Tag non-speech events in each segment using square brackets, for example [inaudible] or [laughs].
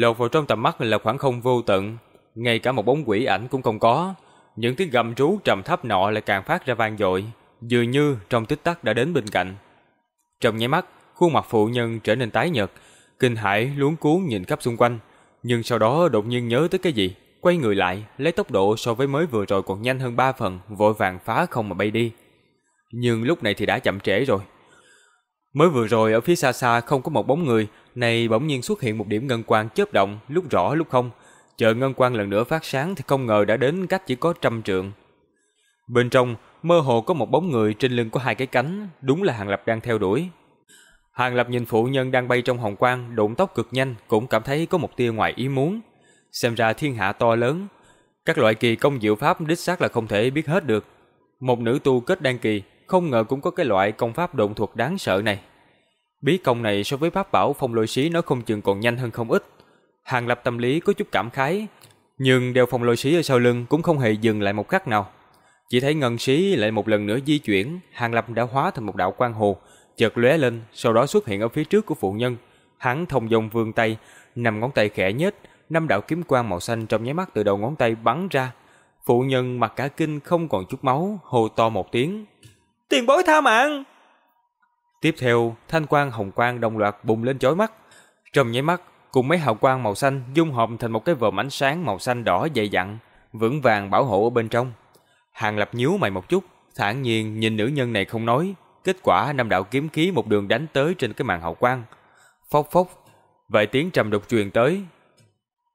lọt vào trong tầm mắt là khoảng không vô tận, ngay cả một bóng quỷ ảnh cũng không có. Những tiếng gầm rú trầm thấp nọ lại càng phát ra vang dội, dường như trong tích tắc đã đến bên cạnh. Trong nháy mắt, khuôn mặt phụ nhân trở nên tái nhợt, kinh hãi luống cuốn nhìn khắp xung quanh, nhưng sau đó đột nhiên nhớ tới cái gì, quay người lại, lấy tốc độ so với mới vừa rồi còn nhanh hơn ba phần, vội vàng phá không mà bay đi. Nhưng lúc này thì đã chậm trễ rồi. Mới vừa rồi ở phía xa xa không có một bóng người, này bỗng nhiên xuất hiện một điểm ngân quang chớp động, lúc rõ lúc không. Chờ ngân quang lần nữa phát sáng thì không ngờ đã đến cách chỉ có trăm trượng. Bên trong, mơ hồ có một bóng người trên lưng có hai cái cánh, đúng là Hàng Lập đang theo đuổi. Hàng Lập nhìn phụ nhân đang bay trong hồng quang, độn tốc cực nhanh, cũng cảm thấy có một tia ngoài ý muốn. Xem ra thiên hạ to lớn, các loại kỳ công diệu pháp đích xác là không thể biết hết được. Một nữ tu kết đan kỳ, không ngờ cũng có cái loại công pháp độn thuật đáng sợ này. Bí công này so với pháp bảo phong lôi xí nó không chừng còn nhanh hơn không ít. Hàng lập tâm lý có chút cảm khái, nhưng đeo phong lôi xí ở sau lưng cũng không hề dừng lại một khắc nào. Chỉ thấy ngân xí lại một lần nữa di chuyển, Hàng lập đã hóa thành một đạo quang hồ, chợt lóe lên, sau đó xuất hiện ở phía trước của phụ nhân. Hắn thông dong vươn tay, nằm ngón tay khẽ nhếch, năm đạo kiếm quang màu xanh trong nháy mắt từ đầu ngón tay bắn ra. Phụ nhân mặt cả kinh không còn chút máu, hô to một tiếng. Tiền bối tha mạng! Tiếp theo, thanh quang hồng quang đồng loạt bùng lên chói mắt. Trong nháy mắt, cùng mấy hào quang màu xanh dung hợp thành một cái vòm ánh sáng màu xanh đỏ dày dặn, vững vàng bảo hộ ở bên trong. Hàng Lập nhíu mày một chút, thản nhiên nhìn nữ nhân này không nói, kết quả năm đạo kiếm khí một đường đánh tới trên cái màn hào quang. Phốc phốc, vài tiếng trầm đục truyền tới.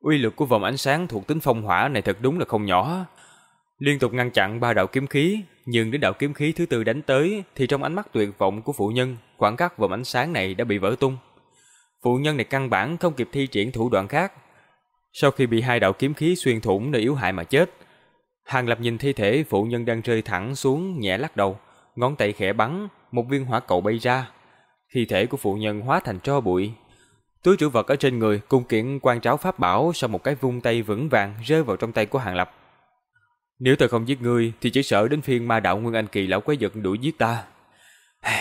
Uy lực của vòng ánh sáng thuộc tính phong hỏa này thật đúng là không nhỏ. Liên tục ngăn chặn ba đạo kiếm khí, nhưng đến đạo kiếm khí thứ tư đánh tới thì trong ánh mắt tuyệt vọng của phụ nhân, khoảng cách vòng ánh sáng này đã bị vỡ tung. Phụ nhân này căn bản không kịp thi triển thủ đoạn khác. Sau khi bị hai đạo kiếm khí xuyên thủng nơi yếu hại mà chết, Hàng Lập nhìn thi thể phụ nhân đang rơi thẳng xuống nhẹ lắc đầu, ngón tay khẽ bắn, một viên hỏa cầu bay ra. Thi thể của phụ nhân hóa thành tro bụi. Túi trữ vật ở trên người cùng kiện quan tráo pháp bảo sau một cái vung tay vững vàng rơi vào trong tay của Hàng Lập. Nếu ta không giết ngươi thì chỉ sợ đến phiên ma đạo Nguyên Anh Kỳ lão quái vật đuổi giết ta. [sighs]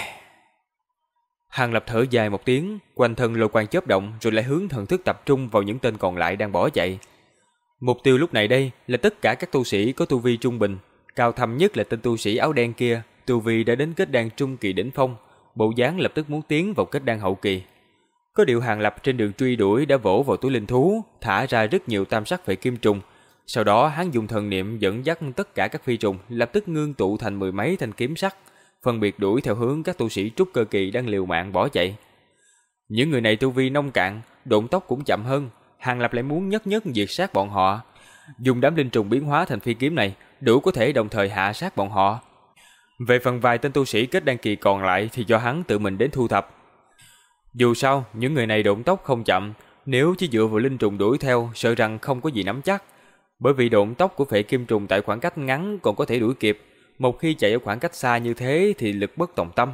Hàng Lập thở dài một tiếng, quanh thân lôi quang chớp động rồi lại hướng thần thức tập trung vào những tên còn lại đang bỏ chạy. Mục tiêu lúc này đây là tất cả các tu sĩ có tu vi trung bình, cao thâm nhất là tên tu sĩ áo đen kia, tu vi đã đến kết đan trung kỳ đỉnh phong, bộ dáng lập tức muốn tiến vào kết đan hậu kỳ. Có điều Hàng Lập trên đường truy đuổi đã vỗ vào túi linh thú, thả ra rất nhiều tam sắc phệ kim trùng, sau đó hắn dùng thần niệm dẫn dắt tất cả các phi trùng lập tức ngưng tụ thành mười mấy thanh kiếm sắc, phân biệt đuổi theo hướng các tu sĩ trúc cơ kỳ đang liều mạng bỏ chạy. Những người này tu vi nông cạn, độn tốc cũng chậm hơn, Hàng Lập lại muốn nhất nhất diệt sát bọn họ. Dùng đám linh trùng biến hóa thành phi kiếm này, đủ có thể đồng thời hạ sát bọn họ. Về phần vài tên tu sĩ kết đăng kỳ còn lại thì do hắn tự mình đến thu thập. Dù sao, những người này độn tốc không chậm, nếu chỉ dựa vào linh trùng đuổi theo, sợ rằng không có gì nắm chắc. Bởi vì độn tốc của phệ kim trùng tại khoảng cách ngắn còn có thể đuổi kịp, một khi chạy ở khoảng cách xa như thế thì lực bất tòng tâm.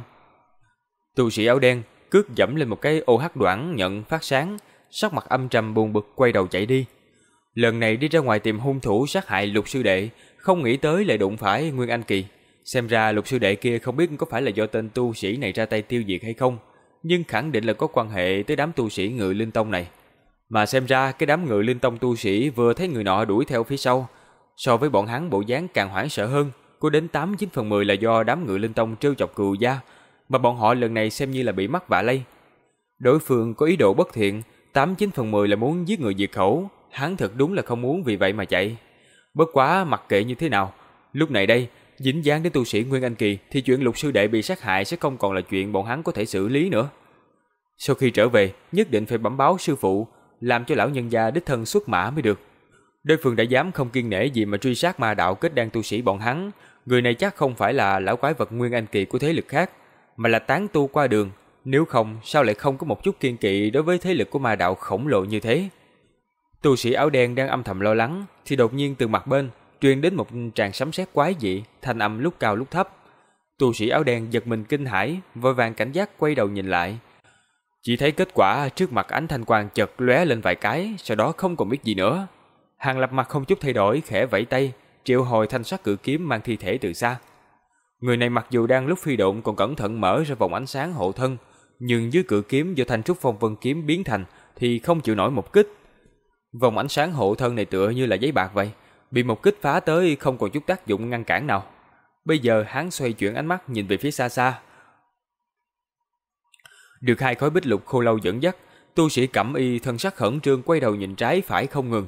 Tu sĩ áo đen cước dẫm lên một cái ô hắc đoạn nhận phát sáng, sắc mặt âm trầm buồn bực quay đầu chạy đi. Lần này đi ra ngoài tìm hung thủ sát hại lục sư đệ, không nghĩ tới lại đụng phải Nguyên Anh Kỳ. Xem ra lục sư đệ kia không biết có phải là do tên tu sĩ này ra tay tiêu diệt hay không, nhưng khẳng định là có quan hệ tới đám tu sĩ ngự linh tông này. Mà xem ra cái đám ngự linh tông tu sĩ vừa thấy người nọ đuổi theo phía sau, so với bọn hắn bộ dáng càng hoảng sợ hơn, có đến 8 9 phần 10 là do đám ngự linh tông trêu chọc cừu gia, mà bọn họ lần này xem như là bị mắc vạ lây. Đối phương có ý đồ bất thiện, 8 9 phần 10 là muốn giết người diệt khẩu, hắn thật đúng là không muốn vì vậy mà chạy. Bất quá mặc kệ như thế nào, lúc này đây, dính dáng đến tu sĩ Nguyên Anh Kỳ thì chuyện lục sư đệ bị sát hại sẽ không còn là chuyện bọn hắn có thể xử lý nữa. Sau khi trở về, nhất định phải bẩm báo sư phụ, làm cho lão nhân gia đích thân xuất mã mới được. Đối phương đã dám không kiên nể gì mà truy sát ma đạo kết đan tu sĩ bọn hắn, người này chắc không phải là lão quái vật nguyên anh kỳ của thế lực khác, mà là tán tu qua đường, nếu không sao lại không có một chút kiên kỵ đối với thế lực của ma đạo khổng lồ như thế. Tu sĩ áo đen đang âm thầm lo lắng, thì đột nhiên từ mặt bên truyền đến một tràng sấm sét quái dị, thanh âm lúc cao lúc thấp. Tu sĩ áo đen giật mình kinh hãi, vội vàng cảnh giác quay đầu nhìn lại, chỉ thấy kết quả trước mặt ánh thanh quang chợt lóe lên vài cái, sau đó không còn biết gì nữa. Hàng lập mặt không chút thay đổi, khẽ vẫy tay, triệu hồi thanh sắc cự kiếm mang thi thể từ xa. Người này mặc dù đang lúc phi độn còn cẩn thận mở ra vòng ánh sáng hộ thân, nhưng dưới cự kiếm do thanh trúc phong vân kiếm biến thành thì không chịu nổi một kích. Vòng ánh sáng hộ thân này tựa như là giấy bạc vậy, bị một kích phá tới không còn chút tác dụng ngăn cản nào. Bây giờ hắn xoay chuyển ánh mắt nhìn về phía xa xa. Được hai khối bích lục khô lâu dẫn dắt, tu sĩ cẩm y thân sắc khẩn trương quay đầu nhìn trái phải không ngừng.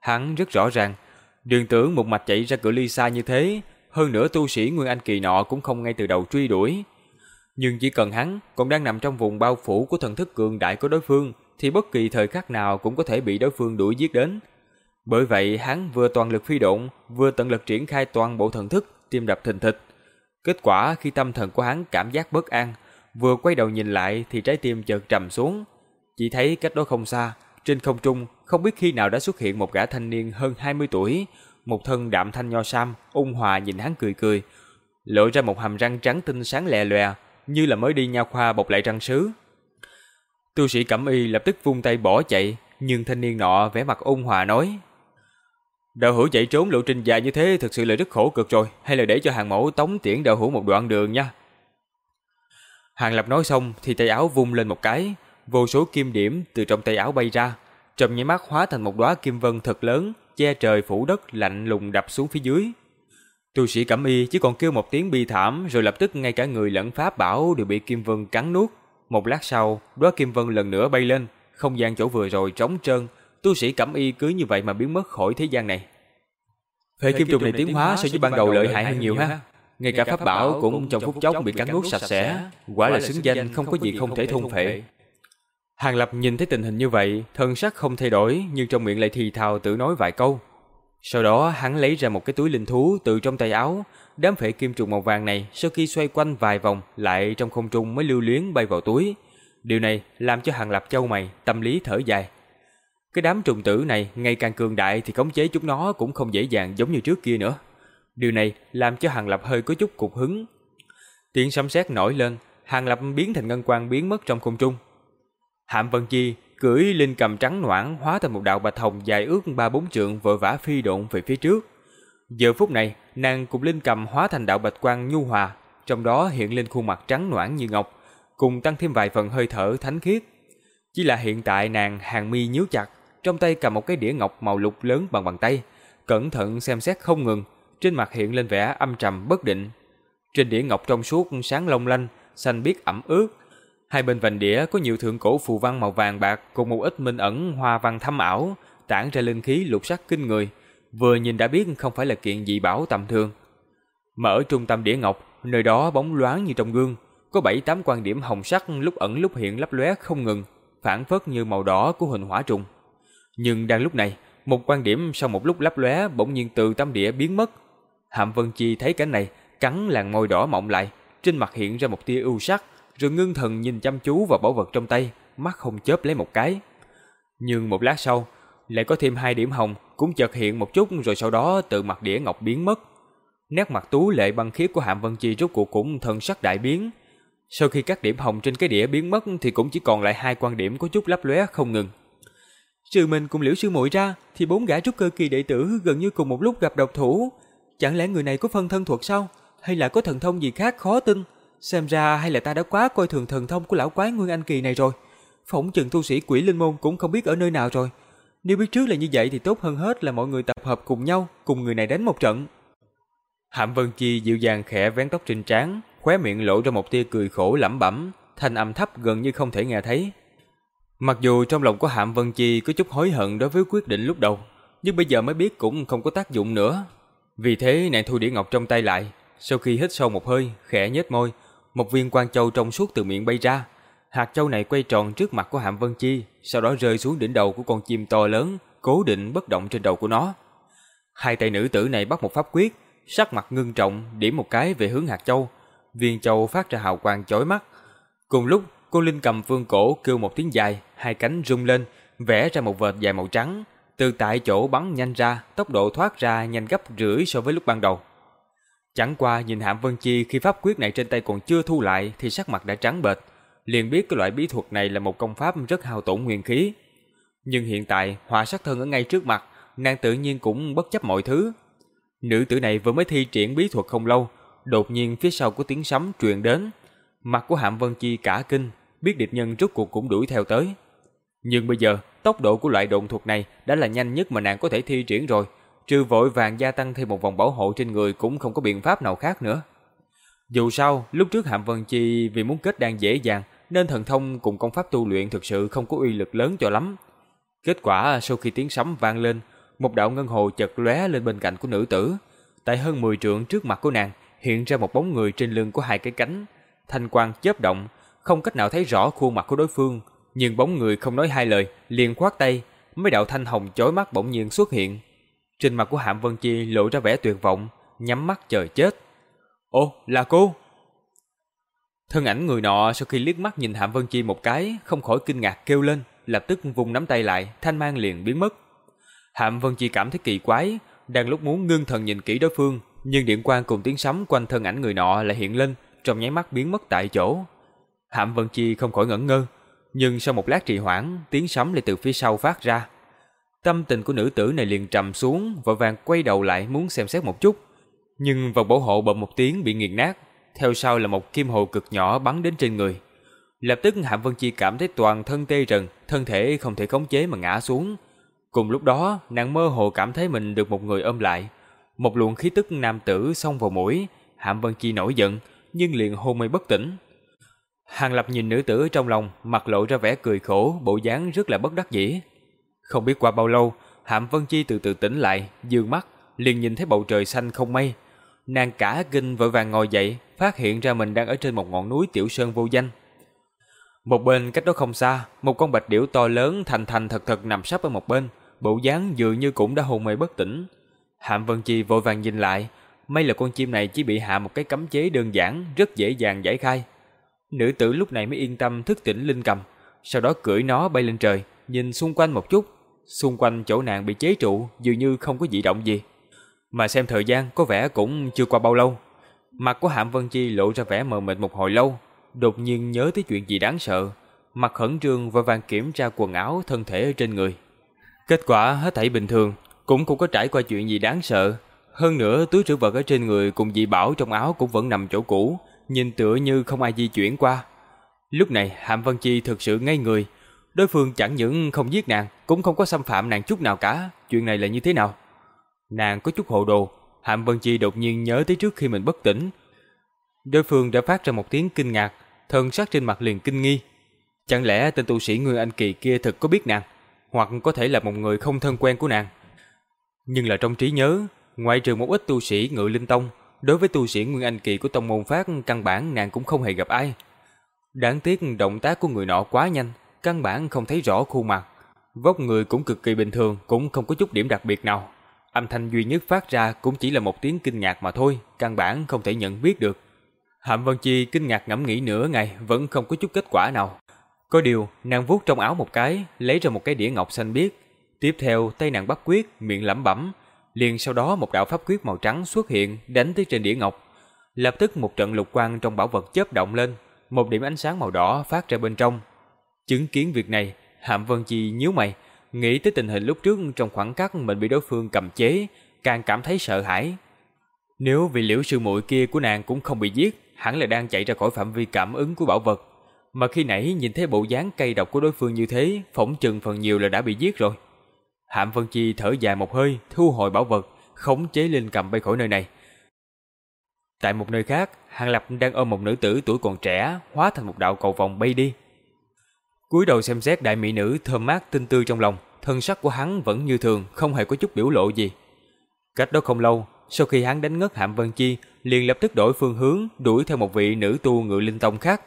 Hắn rất rõ ràng, đường tưởng một mạch chạy ra cửa ly xa như thế, hơn nữa tu sĩ Nguyên Anh kỳ nọ cũng không ngay từ đầu truy đuổi. Nhưng chỉ cần hắn còn đang nằm trong vùng bao phủ của thần thức cường đại của đối phương, thì bất kỳ thời khắc nào cũng có thể bị đối phương đuổi giết đến. Bởi vậy hắn vừa toàn lực phi động, vừa tận lực triển khai toàn bộ thần thức, tim đập thình thịch. Kết quả khi tâm thần của hắn cảm giác bất an, vừa quay đầu nhìn lại thì trái tim chợt trầm xuống. Chỉ thấy cách đó không xa, trên không trung không biết khi nào đã xuất hiện một gã thanh niên hơn 20 tuổi, một thân đạm thanh nho sam, ung hòa nhìn hắn cười cười, lộ ra một hàm răng trắng tinh sáng lè lòe, như là mới đi nha khoa bọc lại răng sứ. Tu sĩ Cẩm Y lập tức vung tay bỏ chạy, nhưng thanh niên nọ vẻ mặt ôn hòa nói: "Đạo hữu chạy trốn lộ trình dài như thế thực sự là rất khổ cực rồi, hay là để cho hàng mẫu tống tiễn đạo hữu một đoạn đường nha." Hàng Lập nói xong thì tay áo vung lên một cái, vô số kim điểm từ trong tay áo bay ra, trong nháy mắt hóa thành một đóa kim vân thật lớn, che trời phủ đất lạnh lùng đập xuống phía dưới. Tu sĩ Cẩm Y chỉ còn kêu một tiếng bi thảm rồi lập tức ngay cả người lẫn pháp bảo đều bị kim vân cắn nuốt. Một lát sau, đóa kim vân lần nữa bay lên, không gian chỗ vừa rồi trống trơn, tu sĩ Cẩm Y cứ như vậy mà biến mất khỏi thế gian này. Phệ kim trùng này tiến hóa so với ban đầu lợi hại hơn nhiều ha. Ngay cả pháp bảo cũng trong phút chốc bị cắn nuốt sạch sẽ, quả là xứng danh không có gì không thể thôn phệ. Hàng Lập nhìn thấy tình hình như vậy, thân sắc không thay đổi nhưng trong miệng lại thì thào tự nói vài câu. Sau đó hắn lấy ra một cái túi linh thú từ trong tay áo, đám phệ kim trùng màu vàng này sau khi xoay quanh vài vòng lại trong không trung mới lưu luyến bay vào túi. Điều này làm cho Hàng Lập châu mày, tâm lý thở dài. Cái đám trùng tử này ngày càng cường đại thì khống chế chúng nó cũng không dễ dàng giống như trước kia nữa. Điều này làm cho Hàng Lập hơi có chút cục hứng. Tiếng sấm sét nổi lên, Hàng Lập biến thành ngân quang biến mất trong không trung. Hạm Vân Chi cưỡi linh cầm trắng noãn hóa thành một đạo bạch hồng dài ước ba bốn trượng vội vã phi độn về phía trước. Giờ phút này, nàng cùng linh cầm hóa thành đạo bạch quang nhu hòa, trong đó hiện lên khuôn mặt trắng noãn như ngọc, cùng tăng thêm vài phần hơi thở thánh khiết. Chỉ là hiện tại nàng hàng mi nhíu chặt, trong tay cầm một cái đĩa ngọc màu lục lớn bằng bàn tay, cẩn thận xem xét không ngừng, trên mặt hiện lên vẻ âm trầm bất định. Trên đĩa ngọc trong suốt sáng long lanh, xanh biếc ẩm ướt, Hai bên vành đĩa có nhiều thượng cổ phù văn màu vàng bạc cùng một ít minh ẩn hoa văn thâm ảo, tản ra linh khí lục sắc kinh người, vừa nhìn đã biết không phải là kiện dị bảo tầm thường. Mở trung tâm đĩa ngọc, nơi đó bóng loáng như trong gương, có bảy tám quan điểm hồng sắc lúc ẩn lúc hiện lấp lóe không ngừng, phản phất như màu đỏ của hình hỏa trùng. Nhưng đang lúc này, một quan điểm sau một lúc lấp lóe bỗng nhiên từ tấm đĩa biến mất. Hàm Vân Chi thấy cảnh này, cắn làn môi đỏ mọng lại, trên mặt hiện ra một tia ưu sắc, rồi ngưng thần nhìn chăm chú vào bảo vật trong tay, mắt không chớp lấy một cái. Nhưng một lát sau, lại có thêm hai điểm hồng cũng chợt hiện một chút rồi sau đó từ mặt đĩa ngọc biến mất. Nét mặt tú lệ băng khiết của Hàm Vân Chi rốt cuộc cũng thần sắc đại biến. Sau khi các điểm hồng trên cái đĩa biến mất thì cũng chỉ còn lại hai quan điểm có chút lấp lóe không ngừng. Trừ mình cùng liễu sư muội ra thì bốn gã trúc cơ kỳ đệ tử gần như cùng một lúc gặp độc thủ. Chẳng lẽ người này có phân thân thuật sao? Hay là có thần thông gì khác khó tin? Xem ra hay là ta đã quá coi thường thần thông của lão quái Nguyên Anh Kỳ này rồi. Phỏng chừng tu sĩ quỷ linh môn cũng không biết ở nơi nào rồi. Nếu biết trước là như vậy thì tốt hơn hết là mọi người tập hợp cùng nhau, cùng người này đánh một trận. Hạm Vân Chi dịu dàng khẽ vén tóc trên trán, khóe miệng lộ ra một tia cười khổ lẩm bẩm, thanh âm thấp gần như không thể nghe thấy. Mặc dù trong lòng của Hạm Vân Chi có chút hối hận đối với quyết định lúc đầu, nhưng bây giờ mới biết cũng không có tác dụng nữa. Vì thế nàng thu đĩa ngọc trong tay lại, sau khi hít sâu một hơi, khẽ nhếch môi, một viên quan châu trong suốt từ miệng bay ra. Hạt châu này quay tròn trước mặt của Hàm Vân Chi, sau đó rơi xuống đỉnh đầu của con chim to lớn, cố định bất động trên đầu của nó. Hai tay nữ tử này bắt một pháp quyết, sắc mặt ngưng trọng, điểm một cái về hướng hạt châu. Viên châu phát ra hào quang chói mắt. Cùng lúc, cô Linh cầm vương cổ kêu một tiếng dài, hai cánh rung lên, vẽ ra một vệt dài màu trắng, từ tại chỗ bắn nhanh ra, tốc độ thoát ra nhanh gấp rưỡi so với lúc ban đầu. Chẳng qua nhìn Hạm Vân Chi khi pháp quyết này trên tay còn chưa thu lại thì sắc mặt đã trắng bệch, liền biết cái loại bí thuật này là một công pháp rất hao tổn nguyên khí. Nhưng hiện tại hỏa sát thân ở ngay trước mặt, nàng tự nhiên cũng bất chấp mọi thứ. Nữ tử này vừa mới thi triển bí thuật không lâu, đột nhiên phía sau có tiếng sấm truyền đến. Mặt của Hạm Vân Chi cả kinh, biết địch nhân rốt cuộc cũng đuổi theo tới. Nhưng bây giờ, tốc độ của loại độn thuật này đã là nhanh nhất mà nàng có thể thi triển rồi, trừ vội vàng gia tăng thêm một vòng bảo hộ trên người cũng không có biện pháp nào khác nữa. Dù sao, lúc trước Hàm Vân Chi vì muốn kết đan dễ dàng, nên thần thông cùng công pháp tu luyện thực sự không có uy lực lớn cho lắm. Kết quả sau khi tiếng sấm vang lên, một đạo ngân hồ chật lóe lên bên cạnh của nữ tử. Tại hơn 10 trượng trước mặt của nàng, hiện ra một bóng người trên lưng của hai cái cánh. Thanh quang chớp động, không cách nào thấy rõ khuôn mặt của đối phương, nhưng bóng người không nói hai lời, liền khoát tay, mấy đạo thanh hồng chói mắt bỗng nhiên xuất hiện. Trên mặt của Hạm Vân Chi lộ ra vẻ tuyệt vọng, nhắm mắt chờ chết. Ô, là cô! Thân ảnh người nọ sau khi liếc mắt nhìn Hạm Vân Chi một cái, không khỏi kinh ngạc kêu lên, lập tức vùng nắm tay lại, thanh mang liền biến mất. Hạm Vân Chi cảm thấy kỳ quái, đang lúc muốn ngưng thần nhìn kỹ đối phương, nhưng điện quang cùng tiếng sấm quanh thân ảnh người nọ lại hiện lên, trong nháy mắt biến mất tại chỗ. Hạm Vân Chi không khỏi ngẩn ngơ, nhưng sau một lát trì hoãn, tiếng sấm lại từ phía sau phát ra. Tâm tình của nữ tử này liền trầm xuống, vội vàng quay đầu lại muốn xem xét một chút. Nhưng vòng bảo hộ bầm một tiếng bị nghiền nát, theo sau là một kim hồ cực nhỏ bắn đến trên người. Lập tức Hạm Vân Chi cảm thấy toàn thân tê rần, thân thể không thể khống chế mà ngã xuống. Cùng lúc đó, nàng mơ hồ cảm thấy mình được một người ôm lại. Một luồng khí tức nam tử xông vào mũi, Hạm Vân Chi nổi giận, nhưng liền hôn mê bất tỉnh. Hàng Lập nhìn nữ tử trong lòng, mặt lộ ra vẻ cười khổ, bộ dáng rất là bất đắc dĩ. Không biết qua bao lâu, Hạm Vân Chi từ từ tỉnh lại, dương mắt, liền nhìn thấy bầu trời xanh không mây. Nàng cả kinh vội vàng ngồi dậy, phát hiện ra mình đang ở trên một ngọn núi tiểu sơn vô danh. Một bên cách đó không xa, một con bạch điểu to lớn thành thành thật thật nằm sắp ở một bên, bộ dáng dường như cũng đã hôn mê bất tỉnh. Hạm Vân Chi vội vàng nhìn lại, may là con chim này chỉ bị hạ một cái cấm chế đơn giản, rất dễ dàng giải khai. Nữ tử lúc này mới yên tâm thức tỉnh linh cầm, sau đó cưỡi nó bay lên trời, nhìn xung quanh một chút, xung quanh chỗ nàng bị chế trụ dường như không có dị động gì. Mà xem thời gian có vẻ cũng chưa qua bao lâu. Mặt của Hạm Vân Chi lộ ra vẻ mờ mịt một hồi lâu, đột nhiên nhớ tới chuyện gì đáng sợ, mặt khẩn trương và vàng kiểm tra quần áo thân thể ở trên người. Kết quả hết thảy bình thường, cũng không có trải qua chuyện gì đáng sợ. Hơn nữa túi trữ vật ở trên người cùng dị bảo trong áo cũng vẫn nằm chỗ cũ, nhìn tựa như không ai di chuyển qua. Lúc này Hàm Vân Chi thực sự ngây người, đối phương chẳng những không giết nàng, cũng không có xâm phạm nàng chút nào cả, chuyện này là như thế nào? Nàng có chút hồ đồ, Hàm Vân Chi đột nhiên nhớ tới trước khi mình bất tỉnh. Đối phương đã phát ra một tiếng kinh ngạc, thân sắc trên mặt liền kinh nghi. Chẳng lẽ tên tu sĩ người Anh Kỳ kia thực có biết nàng, hoặc có thể là một người không thân quen của nàng? Nhưng là trong trí nhớ, ngoại trừ một ít tu sĩ ngự linh tông, đối với tu sĩ Nguyên Anh Kỳ của tông môn phát căn bản nàng cũng không hề gặp ai. Đáng tiếc động tác của người nọ quá nhanh, căn bản không thấy rõ khuôn mặt. Vóc người cũng cực kỳ bình thường, cũng không có chút điểm đặc biệt nào. Âm thanh duy nhất phát ra cũng chỉ là một tiếng kinh ngạc mà thôi, căn bản không thể nhận biết được. Hạm Vân Chi kinh ngạc ngẫm nghĩ nửa ngày vẫn không có chút kết quả nào. Có điều, nàng vuốt trong áo một cái, lấy ra một cái đĩa ngọc xanh biếc. Tiếp theo, tay nàng bắt quyết, miệng lẩm bẩm. Liền sau đó một đạo pháp quyết màu trắng xuất hiện, đánh tới trên đĩa ngọc. Lập tức một trận lục quang trong bảo vật chớp động lên, một điểm ánh sáng màu đỏ phát ra bên trong. Chứng kiến việc này, Hạm Vân Chi nhíu mày, nghĩ tới tình hình lúc trước trong khoảng cách mình bị đối phương cầm chế, càng cảm thấy sợ hãi. Nếu vị liễu sư muội kia của nàng cũng không bị giết, hẳn là đang chạy ra khỏi phạm vi cảm ứng của bảo vật. Mà khi nãy nhìn thấy bộ dáng cây độc của đối phương như thế, phỏng chừng phần nhiều là đã bị giết rồi. Hạm Vân Chi thở dài một hơi, thu hồi bảo vật, khống chế linh cầm bay khỏi nơi này. Tại một nơi khác, Hàng Lập đang ôm một nữ tử tuổi còn trẻ, hóa thành một đạo cầu vòng bay đi. cúi đầu xem xét đại mỹ nữ thơm mát tinh tươi trong lòng, thân sắc của hắn vẫn như thường, không hề có chút biểu lộ gì. Cách đó không lâu, sau khi hắn đánh ngất Hạm Vân Chi, liền lập tức đổi phương hướng, đuổi theo một vị nữ tu ngự linh tông khác.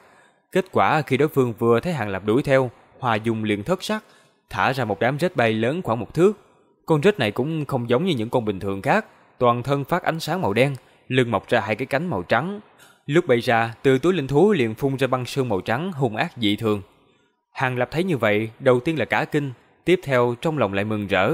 Kết quả khi đối phương vừa thấy Hàng Lập đuổi theo, Hòa Dung liền thất sắc, thả ra một đám rết bay lớn khoảng một thước. Con rết này cũng không giống như những con bình thường khác, toàn thân phát ánh sáng màu đen, lưng mọc ra hai cái cánh màu trắng. Lúc bay ra, từ túi linh thú liền phun ra băng sương màu trắng hung ác dị thường. Hàng Lập thấy như vậy, đầu tiên là cả kinh, tiếp theo trong lòng lại mừng rỡ.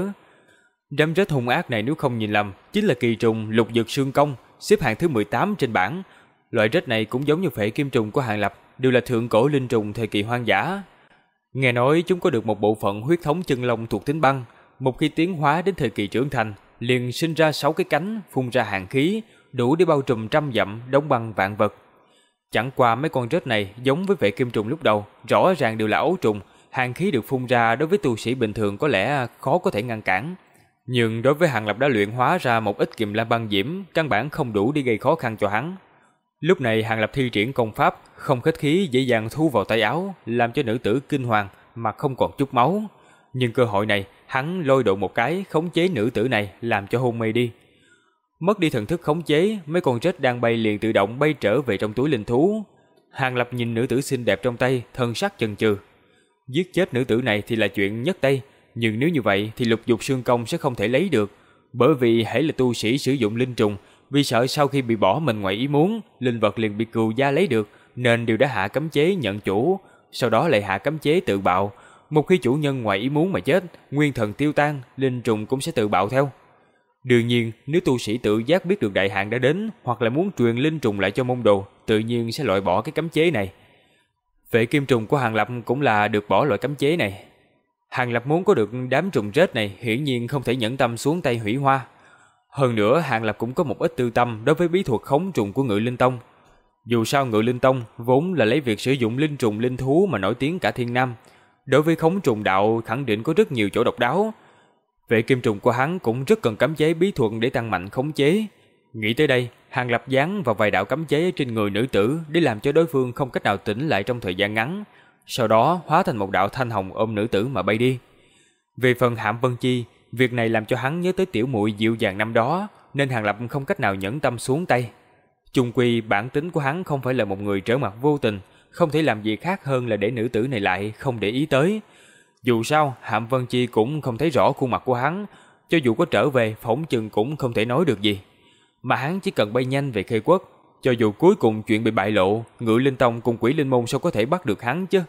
Đám rết hung ác này nếu không nhìn lầm, chính là kỳ trùng lục dược xương công, xếp hạng thứ 18 trên bảng. Loại rết này cũng giống như phệ kim trùng của Hàng Lập, đều là thượng cổ linh trùng thời kỳ hoang dã. Nghe nói chúng có được một bộ phận huyết thống chân lông thuộc tính băng, một khi tiến hóa đến thời kỳ trưởng thành, liền sinh ra sáu cái cánh, phun ra hàng khí, đủ để bao trùm trăm dặm đóng băng vạn vật. Chẳng qua mấy con rết này giống với vệ kim trùng lúc đầu, rõ ràng đều là ấu trùng, hàng khí được phun ra đối với tu sĩ bình thường có lẽ khó có thể ngăn cản. Nhưng đối với Hàng Lập đã luyện hóa ra một ít kiềm lam băng diễm, căn bản không đủ để gây khó khăn cho hắn. Lúc này Hàng Lập thi triển công pháp, không khách khí dễ dàng thu vào tay áo, làm cho nữ tử kinh hoàng mà không còn chút máu. Nhưng cơ hội này, hắn lôi độ một cái khống chế nữ tử này làm cho hôn mê đi. Mất đi thần thức khống chế, mấy con rết đang bay liền tự động bay trở về trong túi linh thú. Hàng Lập nhìn nữ tử xinh đẹp trong tay, thân sắc chần chừ. Giết chết nữ tử này thì là chuyện nhất tay, nhưng nếu như vậy thì lục dục xương công sẽ không thể lấy được, bởi vì hãy là tu sĩ sử dụng linh trùng, vì sợ sau khi bị bỏ mình ngoài ý muốn, linh vật liền bị cừu gia lấy được, nên đều đã hạ cấm chế nhận chủ, sau đó lại hạ cấm chế tự bạo. Một khi chủ nhân ngoài ý muốn mà chết, nguyên thần tiêu tan, linh trùng cũng sẽ tự bạo theo. Đương nhiên, nếu tu sĩ tự giác biết được đại hạn đã đến, hoặc là muốn truyền linh trùng lại cho môn đồ, tự nhiên sẽ loại bỏ cái cấm chế này. Vệ kim trùng của Hàng Lập cũng là được bỏ loại cấm chế này. Hàng Lập muốn có được đám trùng rết này hiển nhiên không thể nhẫn tâm xuống tay hủy hoa. Hơn nữa Hàng Lập cũng có một ít tư tâm đối với bí thuật khống trùng của ngự linh tông. Dù sao ngự linh tông vốn là lấy việc sử dụng linh trùng linh thú mà nổi tiếng cả thiên nam. Đối với khống trùng đạo khẳng định có rất nhiều chỗ độc đáo. Vệ kim trùng của hắn cũng rất cần cấm chế bí thuật để tăng mạnh khống chế. Nghĩ tới đây, Hàng Lập dán vào vài đạo cấm chế trên người nữ tử để làm cho đối phương không cách nào tỉnh lại trong thời gian ngắn. Sau đó hóa thành một đạo thanh hồng ôm nữ tử mà bay đi. Về phần Hạm Vân Chi, việc này làm cho hắn nhớ tới tiểu muội dịu dàng năm đó, nên Hàng Lập không cách nào nhẫn tâm xuống tay. Chung quy bản tính của hắn không phải là một người trở mặt vô tình, không thể làm gì khác hơn là để nữ tử này lại không để ý tới. Dù sao, Hạm Vân Chi cũng không thấy rõ khuôn mặt của hắn, cho dù có trở về, phỏng chừng cũng không thể nói được gì mà hắn chỉ cần bay nhanh về khê quốc. Cho dù cuối cùng chuyện bị bại lộ, ngự linh tông cùng quỷ linh môn sao có thể bắt được hắn chứ?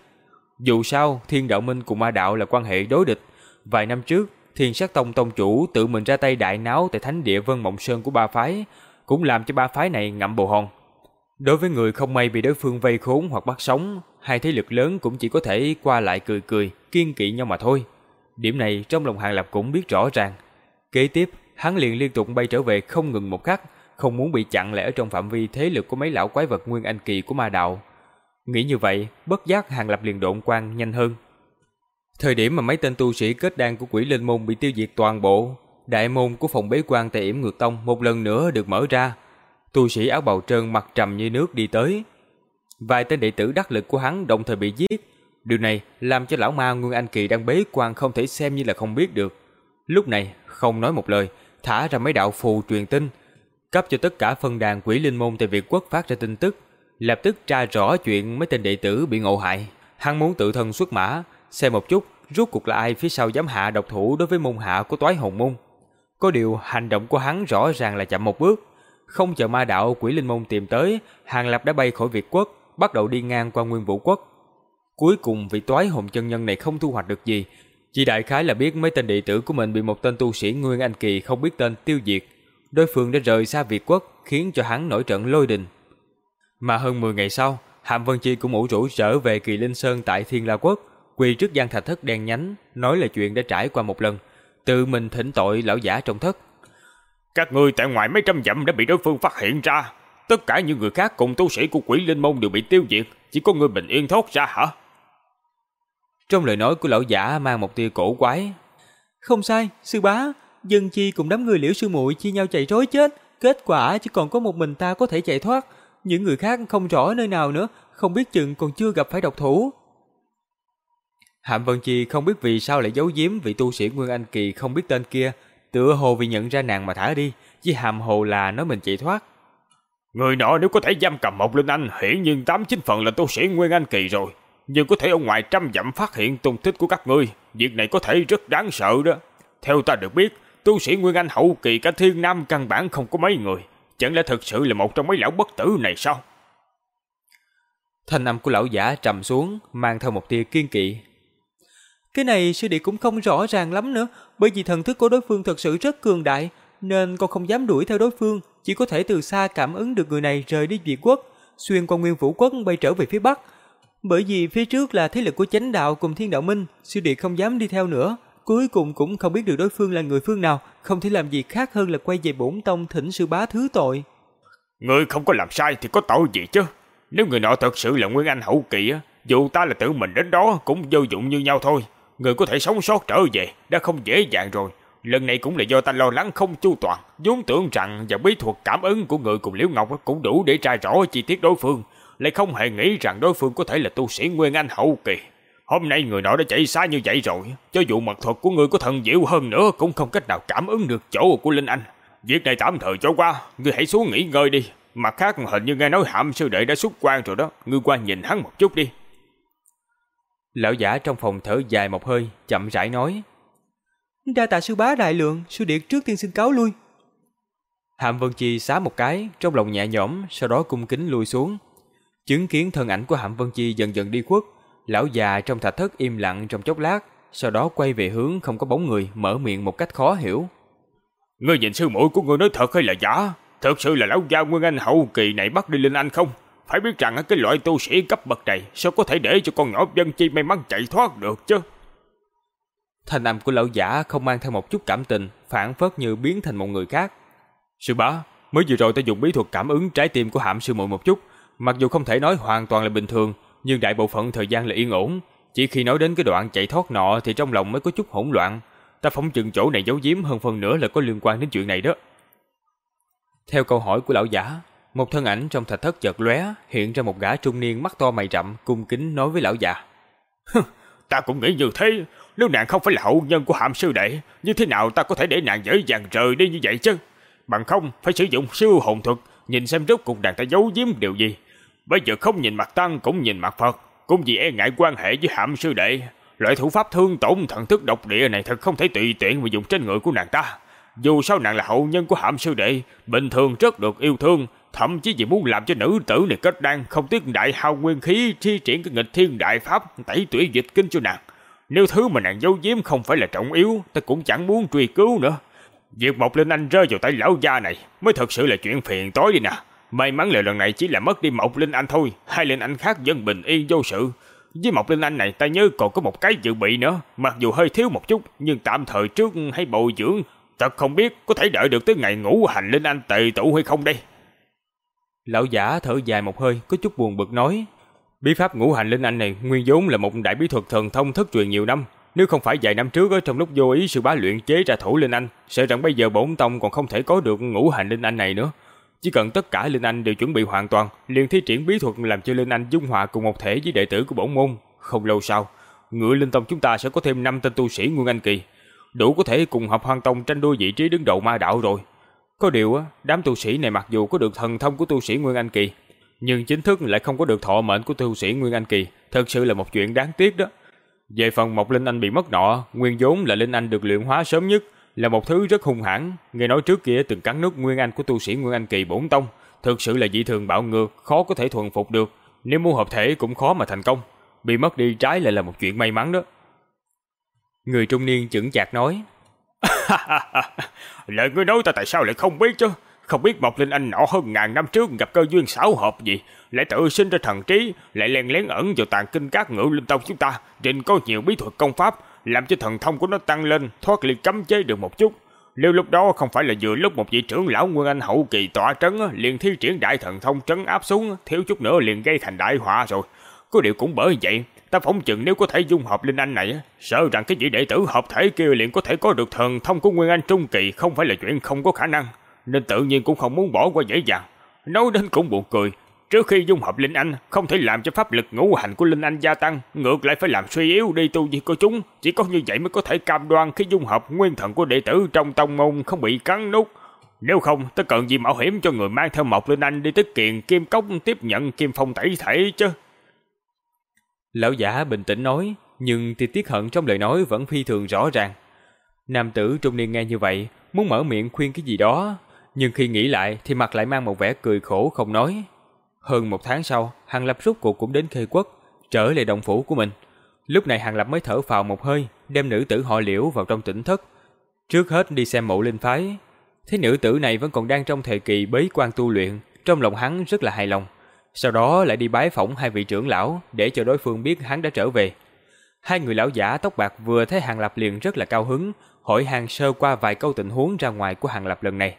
Dù sao, thiên đạo minh cùng ma đạo là quan hệ đối địch. Vài năm trước, thiên sát tông tông chủ tự mình ra tay đại náo tại thánh địa Vân Mộng Sơn của ba phái, cũng làm cho ba phái này ngậm bồ hòn. Đối với người không may bị đối phương vây khốn hoặc bắt sống, hai thế lực lớn cũng chỉ có thể qua lại cười cười, kiên kỵ nhau mà thôi. Điểm này trong lòng Hàng Lập cũng biết rõ ràng. Kế tiếp, hắn liền liên tục bay trở về không ngừng một khắc, không muốn bị chặn lại ở trong phạm vi thế lực của mấy lão quái vật nguyên anh kỳ của ma đạo. Nghĩ như vậy, bất giác hàng lập liền độn quang nhanh hơn. Thời điểm mà mấy tên tu sĩ kết đan của quỷ linh môn bị tiêu diệt toàn bộ, đại môn của phòng bế quan tại yểm ngược tông một lần nữa được mở ra. Tu sĩ áo bào trơn mặt trầm như nước đi tới. Vài tên đệ tử đắc lực của hắn đồng thời bị giết. Điều này làm cho lão ma Nguyên Anh Kỳ đang bế quan không thể xem như là không biết được. Lúc này, không nói một lời, thả ra mấy đạo phù truyền tin, cấp cho tất cả phân đàn quỷ linh môn tại Việt quốc phát ra tin tức, lập tức tra rõ chuyện mấy tên đệ tử bị ngộ hại. Hắn muốn tự thân xuất mã, xem một chút rốt cuộc là ai phía sau dám hạ độc thủ đối với môn hạ của toái hồn môn. Có điều hành động của hắn rõ ràng là chậm một bước. Không chờ ma đạo quỷ linh môn tìm tới, Hàng Lập đã bay khỏi Việt quốc, bắt đầu đi ngang qua Nguyên Vũ quốc. Cuối cùng vị toái hồn chân nhân này không thu hoạch được gì, chỉ đại khái là biết mấy tên đệ tử của mình bị một tên tu sĩ Nguyên Anh Kỳ không biết tên tiêu diệt. Đối phương đã rời xa Việt quốc, khiến cho hắn nổi trận lôi đình. Mà hơn 10 ngày sau, Hàm Vân Chi cũng ủ rũ trở về Kỳ Linh Sơn tại Thiên La Quốc, quỳ trước gian thạch thất đen nhánh, nói là chuyện đã trải qua một lần, tự mình thỉnh tội lão giả trong thất. Các ngươi tại ngoài mấy trăm dặm đã bị đối phương phát hiện ra, tất cả những người khác cùng tu sĩ của Quỷ Linh môn đều bị tiêu diệt, chỉ có ngươi bình yên thoát ra hả? Trong lời nói của lão giả mang một tia cổ quái. Không sai, sư bá, dân chi cùng đám người liễu sư muội chia nhau chạy trối chết, kết quả chỉ còn có một mình ta có thể chạy thoát, những người khác không rõ nơi nào nữa, không biết chừng còn chưa gặp phải độc thủ. Hạm Vân Chi không biết vì sao lại giấu giếm vị tu sĩ Nguyên Anh Kỳ không biết tên kia, tựa hồ vì nhận ra nàng mà thả đi, chỉ hàm hồ là nói mình chạy thoát. Người nọ nếu có thể giam cầm một linh anh, hiển nhiên tám chín phần là tu sĩ Nguyên Anh Kỳ rồi nhưng có thể ở ngoài trăm dặm phát hiện tung tích của các ngươi, việc này có thể rất đáng sợ đó. Theo ta được biết, tu sĩ Nguyên Anh hậu kỳ cả thiên nam căn bản không có mấy người, chẳng lẽ thực sự là một trong mấy lão bất tử này sao? Thanh âm của lão giả trầm xuống, mang theo một tia kiên kỵ. Cái này sư đệ cũng không rõ ràng lắm nữa, bởi vì thần thức của đối phương thật sự rất cường đại, nên con không dám đuổi theo đối phương, chỉ có thể từ xa cảm ứng được người này rời đi Việt quốc, xuyên qua Nguyên Vũ quốc bay trở về phía bắc, bởi vì phía trước là thế lực của chánh đạo cùng thiên đạo minh, sư đệ không dám đi theo nữa. Cuối cùng cũng không biết được đối phương là người phương nào, không thể làm gì khác hơn là quay về bổn tông thỉnh sư bá thứ tội. Người không có làm sai thì có tội gì chứ? Nếu người nọ thật sự là Nguyên Anh hậu kỳ á, dù ta là tự mình đến đó cũng vô dụng như nhau thôi. Người có thể sống sót trở về đã không dễ dàng rồi. Lần này cũng là do ta lo lắng không chu toàn, vốn tưởng rằng và bí thuật cảm ứng của người cùng Liễu Ngọc cũng đủ để tra rõ chi tiết đối phương, lại không hề nghĩ rằng đối phương có thể là tu sĩ Nguyên Anh hậu kỳ. Hôm nay người nọ đã chạy xa như vậy rồi, cho dù mật thuật của người có thần diệu hơn nữa cũng không cách nào cảm ứng được chỗ của Linh Anh. Việc này tạm thời cho qua, ngươi hãy xuống nghỉ ngơi đi. Mặt khác hình như nghe nói hạm sư đệ đã xuất quan rồi đó, ngươi qua nhìn hắn một chút đi. Lão giả trong phòng thở dài một hơi, chậm rãi nói. Đa tạ sư bá đại lượng, sư điệt trước tiên xin cáo lui. Hàm Vân Chi xá một cái, trong lòng nhẹ nhõm, sau đó cung kính lui xuống. Chứng kiến thân ảnh của Hàm Vân Chi dần dần đi khuất, lão già trong thạch thất im lặng trong chốc lát, sau đó quay về hướng không có bóng người, mở miệng một cách khó hiểu. Ngươi nhìn sư muội của ngươi nói thật hay là giả? Thật sự là lão gia Nguyên Anh hậu kỳ này bắt đi Linh Anh không? Phải biết rằng cái loại tu sĩ cấp bậc này sao có thể để cho con nhỏ dân chi may mắn chạy thoát được chứ? Thanh âm của lão giả không mang theo một chút cảm tình, phản phất như biến thành một người khác. Sư bá, mới vừa rồi ta dùng bí thuật cảm ứng trái tim của hạm sư muội một chút, mặc dù không thể nói hoàn toàn là bình thường, nhưng đại bộ phận thời gian là yên ổn. Chỉ khi nói đến cái đoạn chạy thoát nọ thì trong lòng mới có chút hỗn loạn. Ta phóng chừng chỗ này giấu giếm hơn phần nữa là có liên quan đến chuyện này đó. Theo câu hỏi của lão giả, một thân ảnh trong thạch thất chợt lóe, hiện ra một gã trung niên mắt to mày rậm, cung kính nói với lão già. ta cũng nghĩ như thế, nếu nàng không phải là hậu nhân của hàm sư đệ, như thế nào ta có thể để nàng dễ dàng rời đi như vậy chứ? Bằng không, phải sử dụng siêu hồn thuật, nhìn xem rốt cuộc nàng ta giấu giếm điều gì. Bây giờ không nhìn mặt tăng cũng nhìn mặt Phật, cũng vì e ngại quan hệ với hàm sư đệ. Loại thủ pháp thương tổn thần thức độc địa này thật không thể tùy tiện mà dùng trên người của nàng ta. Dù sao nàng là hậu nhân của hạm sư đệ, bình thường rất được yêu thương, thậm chí vì muốn làm cho nữ tử này kết đan không tiếc đại hao nguyên khí thi triển cái nghịch thiên đại pháp tẩy tủy dịch kinh cho nàng. Nếu thứ mà nàng giấu giếm không phải là trọng yếu, ta cũng chẳng muốn truy cứu nữa. Việc một Linh Anh rơi vào tay lão gia này mới thật sự là chuyện phiền tối đi nè. May mắn là lần này chỉ là mất đi một Linh Anh thôi, hai Linh Anh khác dân bình yên vô sự. Với một Linh Anh này ta nhớ còn có một cái dự bị nữa, mặc dù hơi thiếu một chút, nhưng tạm thời trước hay bồi dưỡng, thật không biết có thể đợi được tới ngày ngũ hành Linh Anh tề tụ hay không đây. Lão giả thở dài một hơi, có chút buồn bực nói. Bí pháp ngũ hành linh anh này nguyên vốn là một đại bí thuật thần thông thất truyền nhiều năm. Nếu không phải vài năm trước ở trong lúc vô ý sự bá luyện chế ra thủ linh anh, sợ rằng bây giờ bổn tông còn không thể có được ngũ hành linh anh này nữa. Chỉ cần tất cả linh anh đều chuẩn bị hoàn toàn, liền thi triển bí thuật làm cho linh anh dung hòa cùng một thể với đệ tử của bổn môn. Không lâu sau, ngựa linh tông chúng ta sẽ có thêm năm tên tu sĩ nguyên anh kỳ, đủ có thể cùng hợp hoang tông tranh đua vị trí đứng đầu ma đạo rồi. Có điều á, đám tu sĩ này mặc dù có được thần thông của tu sĩ Nguyên Anh Kỳ, nhưng chính thức lại không có được thọ mệnh của tu sĩ Nguyên Anh Kỳ, thật sự là một chuyện đáng tiếc đó. Về phần một linh anh bị mất nọ, nguyên vốn là linh anh được luyện hóa sớm nhất, là một thứ rất hung hãn, nghe nói trước kia từng cắn nước Nguyên Anh của tu sĩ Nguyên Anh Kỳ bổn tông, thực sự là dị thường bạo ngược, khó có thể thuần phục được, nếu muốn hợp thể cũng khó mà thành công, bị mất đi trái lại là một chuyện may mắn đó. Người trung niên chững chạc nói, [laughs] Lời ngươi nói ta tại sao lại không biết chứ? Không biết một linh anh nọ hơn ngàn năm trước gặp cơ duyên xảo hợp gì, lại tự sinh ra thần trí, lại len lén ẩn vào tàn kinh các ngự linh tông chúng ta, trình có nhiều bí thuật công pháp, làm cho thần thông của nó tăng lên, thoát ly cấm chế được một chút. Nếu lúc đó không phải là vừa lúc một vị trưởng lão Nguyên Anh hậu kỳ tỏa trấn, liền thi triển đại thần thông trấn áp xuống, thiếu chút nữa liền gây thành đại họa rồi. Có điều cũng bởi vậy, ta phỏng chừng nếu có thể dung hợp linh anh này, sợ rằng cái vị đệ tử hợp thể kia liền có thể có được thần thông của Nguyên Anh Trung Kỳ không phải là chuyện không có khả năng, nên tự nhiên cũng không muốn bỏ qua dễ dàng. Nói đến cũng buồn cười, trước khi dung hợp linh anh không thể làm cho pháp lực ngũ hành của linh anh gia tăng, ngược lại phải làm suy yếu đi tu vi của chúng, chỉ có như vậy mới có thể cam đoan khi dung hợp nguyên thần của đệ tử trong tông môn không bị cắn nút. Nếu không, ta cần gì mạo hiểm cho người mang theo một linh anh đi tới kiền kim cốc tiếp nhận kim phong tẩy thể chứ. Lão giả bình tĩnh nói, nhưng thì tiếc hận trong lời nói vẫn phi thường rõ ràng. Nam tử trung niên nghe như vậy, muốn mở miệng khuyên cái gì đó, nhưng khi nghĩ lại thì mặt lại mang một vẻ cười khổ không nói. Hơn một tháng sau, Hàng Lập rút cuộc cũng đến khê quốc, trở lại đồng phủ của mình. Lúc này Hàng Lập mới thở phào một hơi, đem nữ tử họ liễu vào trong tỉnh thất. Trước hết đi xem mộ linh phái. Thế nữ tử này vẫn còn đang trong thời kỳ bế quan tu luyện, trong lòng hắn rất là hài lòng. Sau đó lại đi bái phỏng hai vị trưởng lão để cho đối phương biết hắn đã trở về. Hai người lão giả tóc bạc vừa thấy Hàng Lập liền rất là cao hứng, hỏi Hàng sơ qua vài câu tình huống ra ngoài của Hàng Lập lần này.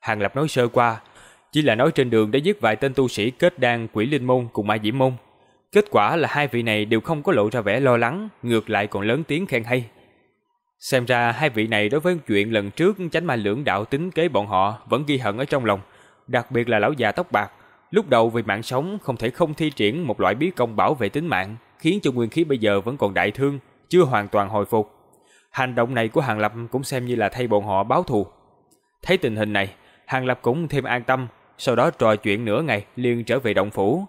Hàng Lập nói sơ qua, chỉ là nói trên đường đã giết vài tên tu sĩ kết đan quỷ linh môn cùng ma diễm môn. Kết quả là hai vị này đều không có lộ ra vẻ lo lắng, ngược lại còn lớn tiếng khen hay. Xem ra hai vị này đối với chuyện lần trước tránh ma lưỡng đạo tính kế bọn họ vẫn ghi hận ở trong lòng, đặc biệt là lão già tóc bạc. Lúc đầu vì mạng sống không thể không thi triển một loại bí công bảo vệ tính mạng, khiến cho nguyên khí bây giờ vẫn còn đại thương, chưa hoàn toàn hồi phục. Hành động này của Hàng Lập cũng xem như là thay bọn họ báo thù. Thấy tình hình này, Hàng Lập cũng thêm an tâm, sau đó trò chuyện nửa ngày liền trở về động phủ.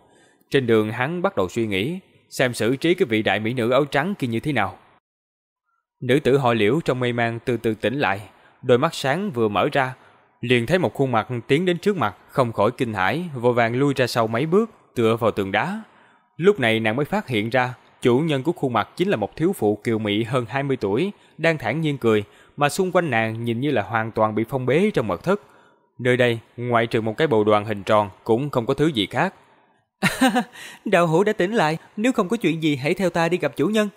Trên đường hắn bắt đầu suy nghĩ, xem xử trí cái vị đại mỹ nữ áo trắng kia như thế nào. Nữ tử họ liễu trong mây mang từ từ tỉnh lại, đôi mắt sáng vừa mở ra, liền thấy một khuôn mặt tiến đến trước mặt, không khỏi kinh hãi, vội vàng lui ra sau mấy bước, tựa vào tường đá. Lúc này nàng mới phát hiện ra, chủ nhân của khuôn mặt chính là một thiếu phụ kiều mỹ hơn 20 tuổi, đang thản nhiên cười, mà xung quanh nàng nhìn như là hoàn toàn bị phong bế trong mật thất. Nơi đây, ngoại trừ một cái bầu đoàn hình tròn, cũng không có thứ gì khác. [laughs] Đạo hữu đã tỉnh lại, nếu không có chuyện gì hãy theo ta đi gặp chủ nhân.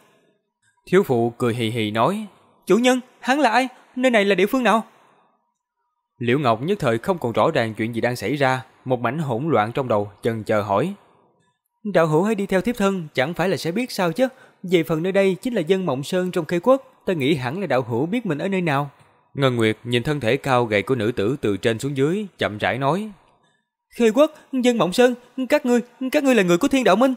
Thiếu phụ cười hì hì nói, Chủ nhân, hắn là ai? Nơi này là địa phương nào? Liễu Ngọc nhất thời không còn rõ ràng chuyện gì đang xảy ra, một mảnh hỗn loạn trong đầu, chần chờ hỏi. Đạo hữu hãy đi theo thiếp thân, chẳng phải là sẽ biết sao chứ. Về phần nơi đây chính là dân Mộng Sơn trong khê quốc, ta nghĩ hẳn là đạo hữu biết mình ở nơi nào. Ngân Nguyệt nhìn thân thể cao gầy của nữ tử từ trên xuống dưới, chậm rãi nói. Khê quốc, dân Mộng Sơn, các ngươi, các ngươi là người của Thiên Đạo Minh.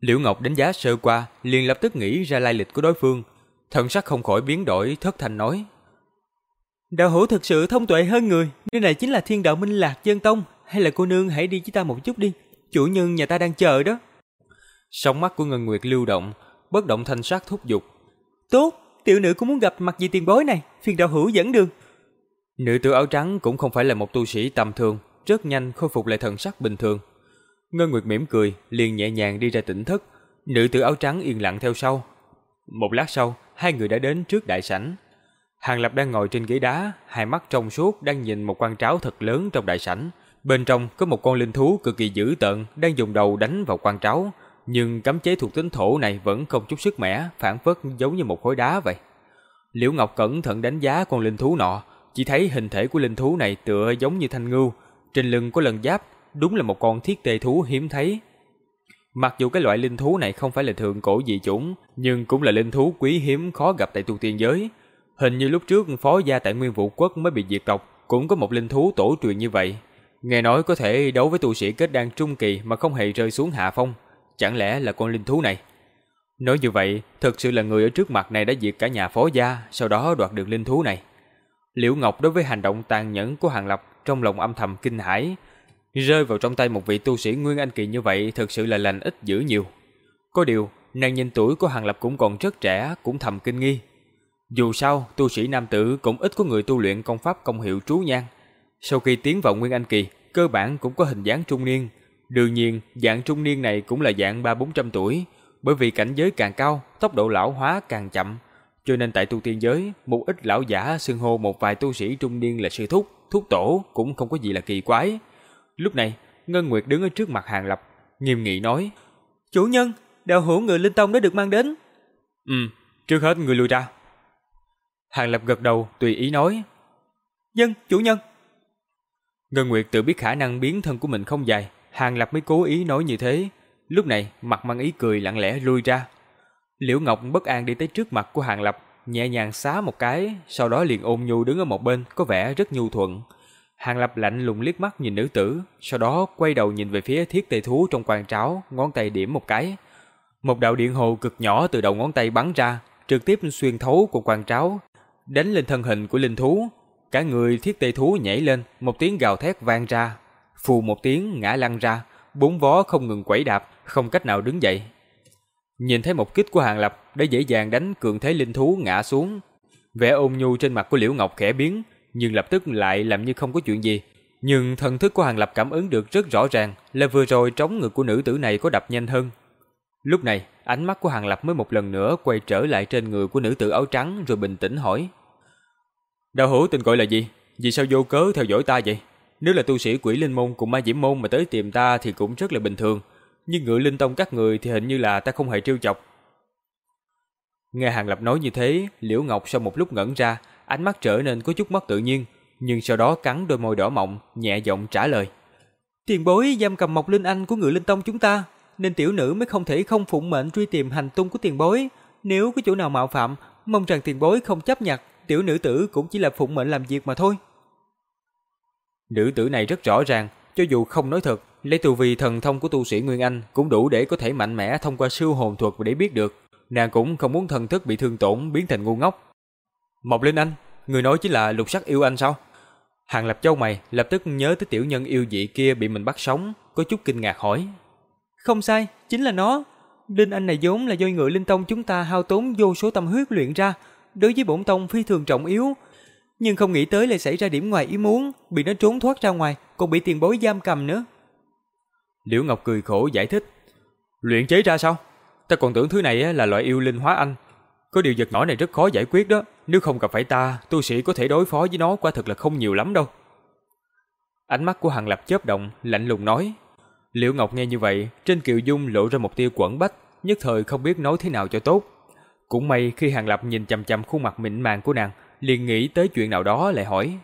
Liễu Ngọc đánh giá sơ qua, liền lập tức nghĩ ra lai lịch của đối phương. Thần sắc không khỏi biến đổi, thất thanh nói. Đạo hữu thực sự thông tuệ hơn người, nơi này chính là Thiên Đạo Minh Lạc Dân Tông, hay là cô nương hãy đi với ta một chút đi, chủ nhân nhà ta đang chờ đó. Sóng mắt của Ngân Nguyệt lưu động, bất động thanh sắc thúc giục. Tốt, tiểu nữ cũng muốn gặp mặt gì tiền bối này, phiền đạo hữu dẫn đường. Nữ tử áo trắng cũng không phải là một tu sĩ tầm thường, rất nhanh khôi phục lại thần sắc bình thường. Ngân Nguyệt mỉm cười, liền nhẹ nhàng đi ra tỉnh thất, nữ tử áo trắng yên lặng theo sau. Một lát sau, hai người đã đến trước đại sảnh. Hàng Lập đang ngồi trên ghế đá, hai mắt trong suốt đang nhìn một quan tráo thật lớn trong đại sảnh. Bên trong có một con linh thú cực kỳ dữ tợn đang dùng đầu đánh vào quan tráo, nhưng cấm chế thuộc tính thổ này vẫn không chút sức mẻ, phản phất giống như một khối đá vậy. Liễu Ngọc cẩn thận đánh giá con linh thú nọ, chỉ thấy hình thể của linh thú này tựa giống như thanh ngưu, trên lưng có lần giáp, đúng là một con thiết tê thú hiếm thấy. Mặc dù cái loại linh thú này không phải là thượng cổ dị chủng, nhưng cũng là linh thú quý hiếm khó gặp tại tu tiên giới. Hình như lúc trước phó gia tại Nguyên Vũ Quốc mới bị diệt tộc, cũng có một linh thú tổ truyền như vậy. Nghe nói có thể đấu với tu sĩ kết đan trung kỳ mà không hề rơi xuống hạ phong, chẳng lẽ là con linh thú này? Nói như vậy, thực sự là người ở trước mặt này đã diệt cả nhà phó gia, sau đó đoạt được linh thú này. Liễu Ngọc đối với hành động tàn nhẫn của Hàng Lập trong lòng âm thầm kinh hãi, rơi vào trong tay một vị tu sĩ Nguyên Anh kỳ như vậy thực sự là lành ít dữ nhiều. Có điều, nàng nhìn tuổi của Hàng Lập cũng còn rất trẻ, cũng thầm kinh nghi. Dù sao, tu sĩ nam tử cũng ít có người tu luyện công pháp công hiệu trú nhan. Sau khi tiến vào Nguyên Anh kỳ, cơ bản cũng có hình dáng trung niên. Đương nhiên, dạng trung niên này cũng là dạng ba bốn trăm tuổi, bởi vì cảnh giới càng cao, tốc độ lão hóa càng chậm. Cho nên tại tu tiên giới, một ít lão giả xưng hô một vài tu sĩ trung niên là sư thúc, thúc tổ cũng không có gì là kỳ quái. Lúc này, Ngân Nguyệt đứng ở trước mặt Hàng Lập, nghiêm nghị nói: "Chủ nhân, đạo hữu người linh tông đã được mang đến." "Ừ, trước hết người lui ra." Hàng Lập gật đầu, tùy ý nói: "Dân, chủ nhân." Ngân Nguyệt tự biết khả năng biến thân của mình không dài, Hàng Lập mới cố ý nói như thế. Lúc này, mặt mang ý cười lặng lẽ lui ra. Liễu Ngọc bất an đi tới trước mặt của Hàng Lập, nhẹ nhàng xá một cái, sau đó liền ôm nhu đứng ở một bên, có vẻ rất nhu thuận. Hàng Lập lạnh lùng liếc mắt nhìn nữ tử, sau đó quay đầu nhìn về phía thiết tề thú trong quan tráo, ngón tay điểm một cái. Một đạo điện hồ cực nhỏ từ đầu ngón tay bắn ra, trực tiếp xuyên thấu của quan tráo, đánh lên thân hình của linh thú. Cả người thiết tê thú nhảy lên, một tiếng gào thét vang ra, phù một tiếng ngã lăn ra, bốn vó không ngừng quẩy đạp, không cách nào đứng dậy. Nhìn thấy một kích của Hàng Lập đã dễ dàng đánh cường thế linh thú ngã xuống. Vẻ ôn nhu trên mặt của Liễu Ngọc khẽ biến, nhưng lập tức lại làm như không có chuyện gì. Nhưng thần thức của Hàng Lập cảm ứng được rất rõ ràng là vừa rồi trống ngực của nữ tử này có đập nhanh hơn. Lúc này, ánh mắt của Hàng Lập mới một lần nữa quay trở lại trên người của nữ tử áo trắng rồi bình tĩnh hỏi. Đạo hữu tên gọi là gì? Vì sao vô cớ theo dõi ta vậy? Nếu là tu sĩ quỷ linh môn cùng ma diễm môn mà tới tìm ta thì cũng rất là bình thường. Nhưng ngựa linh tông các người thì hình như là ta không hề trêu chọc. Nghe Hàng Lập nói như thế, Liễu Ngọc sau một lúc ngẩn ra, ánh mắt trở nên có chút mất tự nhiên, nhưng sau đó cắn đôi môi đỏ mọng, nhẹ giọng trả lời. Tiền bối giam cầm Mộc Linh Anh của ngự Linh Tông chúng ta, nên tiểu nữ mới không thể không phụng mệnh truy tìm hành tung của tiền bối. Nếu có chỗ nào mạo phạm, mong rằng tiền bối không chấp nhận tiểu nữ tử cũng chỉ là phụng mệnh làm việc mà thôi. Nữ tử này rất rõ ràng, cho dù không nói thật, lấy tu vi thần thông của tu sĩ Nguyên Anh cũng đủ để có thể mạnh mẽ thông qua siêu hồn thuật để biết được. Nàng cũng không muốn thần thức bị thương tổn biến thành ngu ngốc. Mộc Linh Anh, người nói chính là lục sắc yêu anh sao? Hàng Lập Châu mày lập tức nhớ tới tiểu nhân yêu dị kia bị mình bắt sống, có chút kinh ngạc hỏi. Không sai, chính là nó. Linh Anh này vốn là do ngựa linh tông chúng ta hao tốn vô số tâm huyết luyện ra, đối với bổn tông phi thường trọng yếu. Nhưng không nghĩ tới lại xảy ra điểm ngoài ý muốn, bị nó trốn thoát ra ngoài, còn bị tiền bối giam cầm nữa. Liễu Ngọc cười khổ giải thích. Luyện chế ra sao? Ta còn tưởng thứ này là loại yêu linh hóa anh. Có điều vật nhỏ này rất khó giải quyết đó. Nếu không gặp phải ta, tu sĩ có thể đối phó với nó quả thực là không nhiều lắm đâu. Ánh mắt của Hàng Lập chớp động, lạnh lùng nói. Liễu Ngọc nghe như vậy, trên kiều dung lộ ra một tia quẩn bách, nhất thời không biết nói thế nào cho tốt. Cũng may khi Hàng Lập nhìn chằm chằm khuôn mặt mịn màng của nàng, liền nghĩ tới chuyện nào đó lại hỏi.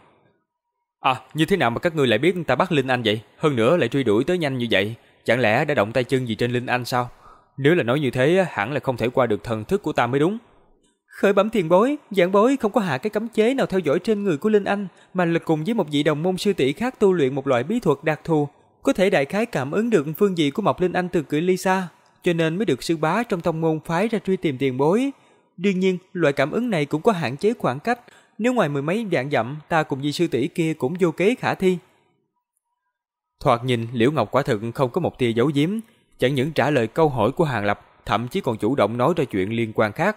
À, như thế nào mà các ngươi lại biết ta bắt Linh Anh vậy? Hơn nữa lại truy đuổi tới nhanh như vậy, chẳng lẽ đã động tay chân gì trên Linh Anh sao? Nếu là nói như thế, hẳn là không thể qua được thần thức của ta mới đúng. Khởi bẩm thiền bối, giảng bối không có hạ cái cấm chế nào theo dõi trên người của Linh Anh, mà là cùng với một vị đồng môn sư tỷ khác tu luyện một loại bí thuật đặc thù, có thể đại khái cảm ứng được phương vị của Mộc Linh Anh từ cự ly xa, cho nên mới được sư bá trong tông môn phái ra truy tìm tiền bối. Đương nhiên, loại cảm ứng này cũng có hạn chế khoảng cách, nếu ngoài mười mấy vạn dặm, ta cùng vị sư tỷ kia cũng vô kế khả thi. Thoạt nhìn, Liễu Ngọc quả thực không có một tia giấu giếm, chẳng những trả lời câu hỏi của Hàng Lập, thậm chí còn chủ động nói ra chuyện liên quan khác.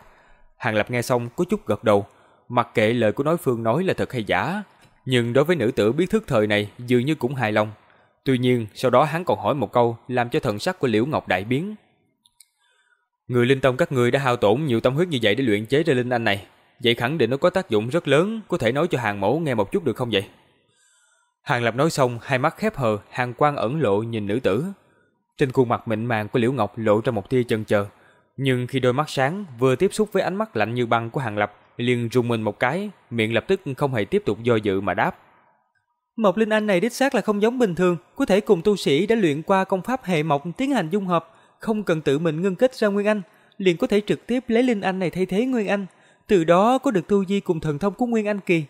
Hàng Lập nghe xong có chút gật đầu, mặc kệ lời của đối phương nói là thật hay giả, nhưng đối với nữ tử biết thức thời này dường như cũng hài lòng. Tuy nhiên, sau đó hắn còn hỏi một câu làm cho thần sắc của Liễu Ngọc đại biến. Người linh tông các ngươi đã hao tổn nhiều tâm huyết như vậy để luyện chế ra linh anh này, vậy khẳng định nó có tác dụng rất lớn, có thể nói cho hàng mẫu nghe một chút được không vậy? Hàng Lập nói xong, hai mắt khép hờ, hàng quang ẩn lộ nhìn nữ tử. Trên khuôn mặt mịn màng của Liễu Ngọc lộ ra một tia chần chờ, nhưng khi đôi mắt sáng vừa tiếp xúc với ánh mắt lạnh như băng của Hàng Lập, liền rùng mình một cái, miệng lập tức không hề tiếp tục do dự mà đáp. Mộc Linh Anh này đích xác là không giống bình thường, có thể cùng tu sĩ đã luyện qua công pháp hệ mộc tiến hành dung hợp, không cần tự mình ngưng kết ra Nguyên Anh, liền có thể trực tiếp lấy Linh Anh này thay thế Nguyên Anh, từ đó có được tu vi cùng thần thông của Nguyên Anh kỳ.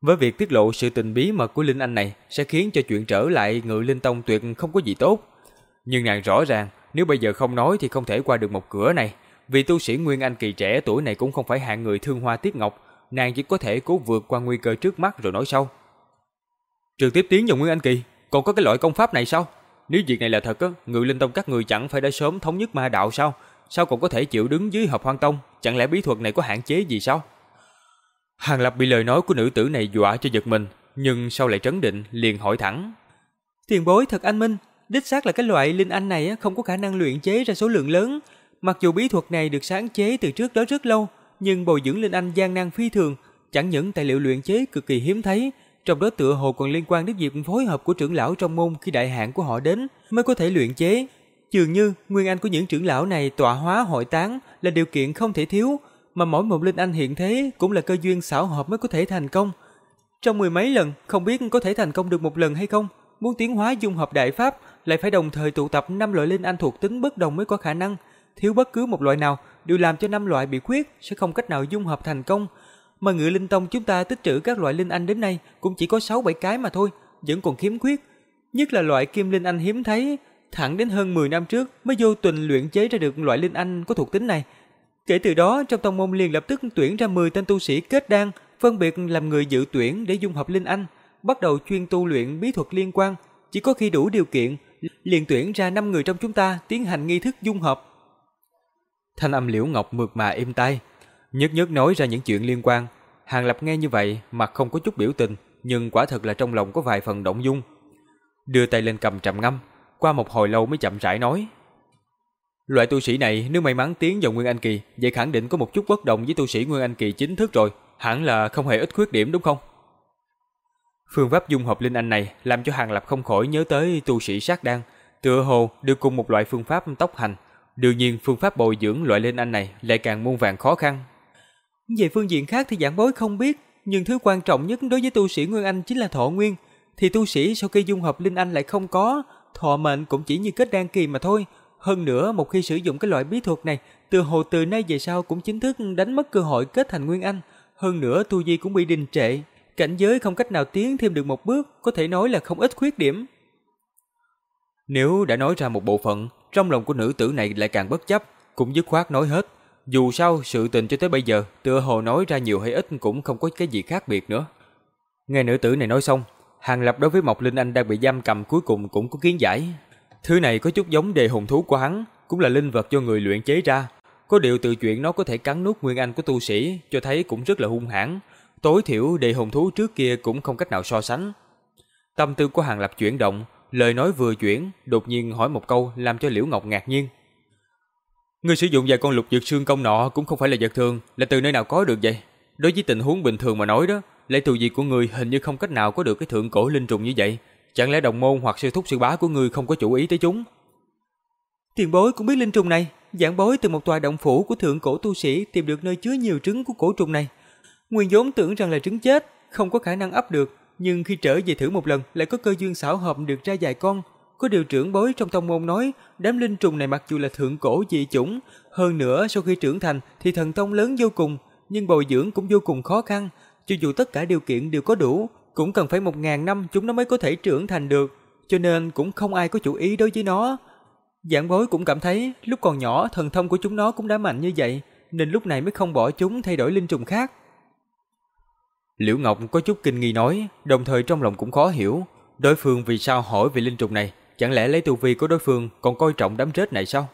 Với việc tiết lộ sự tình bí mật của Linh Anh này sẽ khiến cho chuyện trở lại ngự Linh Tông tuyệt không có gì tốt. Nhưng nàng rõ ràng, nếu bây giờ không nói thì không thể qua được một cửa này. Vì tu sĩ Nguyên Anh kỳ trẻ tuổi này cũng không phải hạng người thương hoa tiết ngọc, nàng chỉ có thể cố vượt qua nguy cơ trước mắt rồi nói sau. Trực tiếp tiến vào Nguyên Anh kỳ, còn có cái loại công pháp này sao? Nếu việc này là thật á, Ngự Linh Tông các người chẳng phải đã sớm thống nhất ma đạo sao? Sao còn có thể chịu đứng dưới hợp hoang tông? Chẳng lẽ bí thuật này có hạn chế gì sao? Hàng Lập bị lời nói của nữ tử này dọa cho giật mình, nhưng sau lại trấn định, liền hỏi thẳng. Tiền bối thật anh minh, đích xác là cái loại linh anh này không có khả năng luyện chế ra số lượng lớn. Mặc dù bí thuật này được sáng chế từ trước đó rất lâu, nhưng bồi dưỡng linh anh gian nan phi thường, chẳng những tài liệu luyện chế cực kỳ hiếm thấy, trong đó tựa hồ còn liên quan đến việc phối hợp của trưởng lão trong môn khi đại hạn của họ đến mới có thể luyện chế. Dường như nguyên anh của những trưởng lão này tọa hóa hội tán là điều kiện không thể thiếu, mà mỗi một linh anh hiện thế cũng là cơ duyên xảo hợp mới có thể thành công. Trong mười mấy lần, không biết có thể thành công được một lần hay không. Muốn tiến hóa dung hợp đại pháp, lại phải đồng thời tụ tập năm loại linh anh thuộc tính bất đồng mới có khả năng. Thiếu bất cứ một loại nào đều làm cho năm loại bị khuyết sẽ không cách nào dung hợp thành công. Mà ngự linh tông chúng ta tích trữ các loại linh anh đến nay cũng chỉ có 6 7 cái mà thôi, vẫn còn khiếm khuyết. Nhất là loại kim linh anh hiếm thấy, thẳng đến hơn 10 năm trước mới vô tình luyện chế ra được loại linh anh có thuộc tính này. Kể từ đó, trong tông môn liền lập tức tuyển ra 10 tên tu sĩ kết đan, phân biệt làm người dự tuyển để dung hợp linh anh, bắt đầu chuyên tu luyện bí thuật liên quan. Chỉ có khi đủ điều kiện, liền tuyển ra 5 người trong chúng ta tiến hành nghi thức dung hợp. Thanh âm Liễu Ngọc mượt mà êm tai, nhất nhất nói ra những chuyện liên quan. Hàng Lập nghe như vậy, mặt không có chút biểu tình, nhưng quả thật là trong lòng có vài phần động dung. Đưa tay lên cầm trầm ngâm, qua một hồi lâu mới chậm rãi nói. Loại tu sĩ này nếu may mắn tiến vào Nguyên Anh Kỳ, vậy khẳng định có một chút bất đồng với tu sĩ Nguyên Anh Kỳ chính thức rồi, hẳn là không hề ít khuyết điểm đúng không? Phương pháp dung hợp linh anh này làm cho Hàng Lập không khỏi nhớ tới tu sĩ sát đan, tựa hồ đều cùng một loại phương pháp tốc hành. Đương nhiên phương pháp bồi dưỡng loại linh anh này lại càng muôn vàng khó khăn. Về phương diện khác thì giảng bối không biết, nhưng thứ quan trọng nhất đối với tu sĩ Nguyên Anh chính là thọ nguyên, thì tu sĩ sau khi dung hợp linh anh lại không có, thọ mệnh cũng chỉ như kết đan kỳ mà thôi. Hơn nữa, một khi sử dụng cái loại bí thuật này, từ hồ từ nay về sau cũng chính thức đánh mất cơ hội kết thành nguyên anh. Hơn nữa, tu vi cũng bị đình trệ. Cảnh giới không cách nào tiến thêm được một bước, có thể nói là không ít khuyết điểm. Nếu đã nói ra một bộ phận, trong lòng của nữ tử này lại càng bất chấp, cũng dứt khoát nói hết. Dù sao, sự tình cho tới bây giờ, tựa hồ nói ra nhiều hay ít cũng không có cái gì khác biệt nữa. Nghe nữ tử này nói xong, Hàng Lập đối với Mộc Linh Anh đang bị giam cầm cuối cùng cũng có kiến giải. Thứ này có chút giống đề hồn thú của hắn, cũng là linh vật do người luyện chế ra. Có điều từ chuyện nó có thể cắn nuốt nguyên anh của tu sĩ, cho thấy cũng rất là hung hãn. Tối thiểu đề hồn thú trước kia cũng không cách nào so sánh. Tâm tư của Hàng Lập chuyển động, lời nói vừa chuyển, đột nhiên hỏi một câu làm cho Liễu Ngọc ngạc nhiên. Người sử dụng vài con lục dược xương công nọ cũng không phải là vật thường, là từ nơi nào có được vậy? Đối với tình huống bình thường mà nói đó, lấy tù gì của người hình như không cách nào có được cái thượng cổ linh trùng như vậy. Chẳng lẽ đồng môn hoặc sư thúc sư bá của người không có chủ ý tới chúng? Tiền bối cũng biết linh trùng này, giảng bối từ một tòa động phủ của thượng cổ tu sĩ tìm được nơi chứa nhiều trứng của cổ trùng này. Nguyên vốn tưởng rằng là trứng chết, không có khả năng ấp được, nhưng khi trở về thử một lần lại có cơ duyên xảo hợp được ra vài con. Có điều trưởng bối trong tông môn nói, đám linh trùng này mặc dù là thượng cổ dị chủng, hơn nữa sau khi trưởng thành thì thần tông lớn vô cùng, nhưng bồi dưỡng cũng vô cùng khó khăn, cho dù tất cả điều kiện đều có đủ, cũng cần phải một ngàn năm chúng nó mới có thể trưởng thành được, cho nên cũng không ai có chủ ý đối với nó. Giảng bối cũng cảm thấy lúc còn nhỏ thần thông của chúng nó cũng đã mạnh như vậy, nên lúc này mới không bỏ chúng thay đổi linh trùng khác. Liễu Ngọc có chút kinh nghi nói, đồng thời trong lòng cũng khó hiểu, đối phương vì sao hỏi về linh trùng này, chẳng lẽ lấy tu vi của đối phương còn coi trọng đám rết này sao?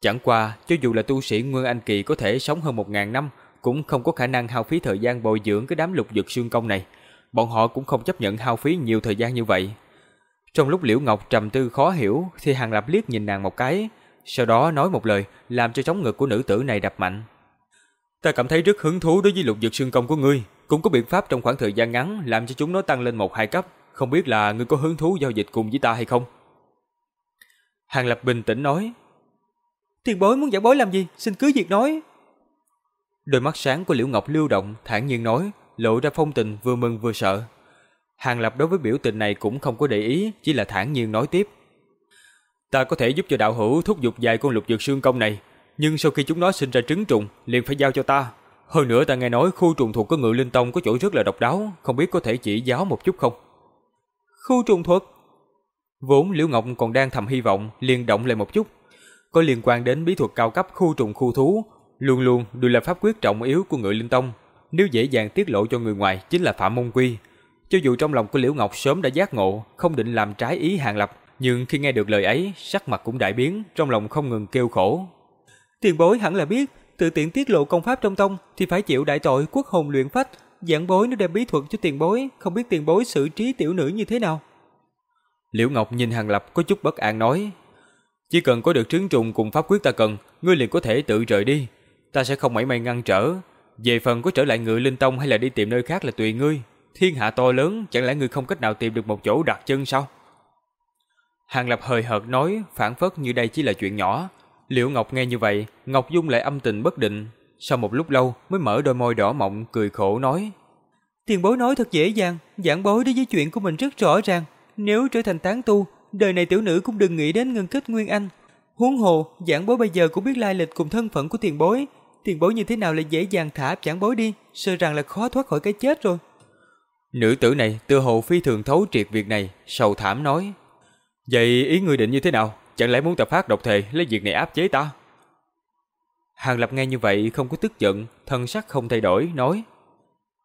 Chẳng qua, cho dù là tu sĩ Nguyên Anh Kỳ có thể sống hơn một ngàn năm, cũng không có khả năng hao phí thời gian bồi dưỡng cái đám lục dược xương công này. Bọn họ cũng không chấp nhận hao phí nhiều thời gian như vậy. Trong lúc Liễu Ngọc trầm tư khó hiểu, thì Hàng Lập liếc nhìn nàng một cái, sau đó nói một lời, làm cho trống ngực của nữ tử này đập mạnh. Ta cảm thấy rất hứng thú đối với lục dược xương công của ngươi, cũng có biện pháp trong khoảng thời gian ngắn làm cho chúng nó tăng lên một hai cấp, không biết là ngươi có hứng thú giao dịch cùng với ta hay không? Hàng Lập bình tĩnh nói. Tiền bối muốn giảng bối làm gì, xin cứ việc nói. Đôi mắt sáng của Liễu Ngọc lưu động, thản nhiên nói, lộ ra phong tình vừa mừng vừa sợ. Hàng Lập đối với biểu tình này cũng không có để ý, chỉ là thản nhiên nói tiếp. Ta có thể giúp cho đạo hữu thúc giục vài con lục dược xương công này, nhưng sau khi chúng nó sinh ra trứng trùng, liền phải giao cho ta. Hơn nữa ta nghe nói khu trùng thuộc của Ngự Linh Tông có chỗ rất là độc đáo, không biết có thể chỉ giáo một chút không? Khu trùng thuật? Vốn Liễu Ngọc còn đang thầm hy vọng, liền động lại một chút. Có liên quan đến bí thuật cao cấp khu trùng khu thú, luôn luôn đều là pháp quyết trọng yếu của Ngự Linh Tông. Nếu dễ dàng tiết lộ cho người ngoài chính là phạm môn quy. Cho dù trong lòng của Liễu Ngọc sớm đã giác ngộ, không định làm trái ý Hàng Lập, nhưng khi nghe được lời ấy, sắc mặt cũng đại biến, trong lòng không ngừng kêu khổ. Tiền bối hẳn là biết, tự tiện tiết lộ công pháp trong tông thì phải chịu đại tội quốc hồn luyện phách. Giảng bối nếu đem bí thuật cho tiền bối, không biết tiền bối xử trí tiểu nữ như thế nào. Liễu Ngọc nhìn Hàng Lập có chút bất an nói, chỉ cần có được trứng trùng cùng pháp quyết ta cần, ngươi liền có thể tự rời đi. Ta sẽ không mảy may ngăn trở. Về phần có trở lại ngự linh tông hay là đi tìm nơi khác là tùy ngươi. Thiên hạ to lớn, chẳng lẽ ngươi không cách nào tìm được một chỗ đặt chân sao? Hàng Lập hời hợt nói, phản phất như đây chỉ là chuyện nhỏ. Liễu Ngọc nghe như vậy, Ngọc Dung lại âm tình bất định. Sau một lúc lâu mới mở đôi môi đỏ mọng cười khổ nói. Tiền bối nói thật dễ dàng, giảng bối đối với chuyện của mình rất rõ ràng. Nếu trở thành tán tu, đời này tiểu nữ cũng đừng nghĩ đến ngân kết Nguyên Anh. Huống hồ, giảng bối bây giờ cũng biết lai lịch cùng thân phận của tiền bối. Tiền bối như thế nào lại dễ dàng thả giảng bối đi, sợ rằng là khó thoát khỏi cái chết rồi. Nữ tử này tư hồ phi thường thấu triệt việc này, sầu thảm nói. Vậy ý người định như thế nào? Chẳng lẽ muốn tập phát độc thề lấy việc này áp chế ta? Hàng Lập nghe như vậy không có tức giận, thân sắc không thay đổi, nói.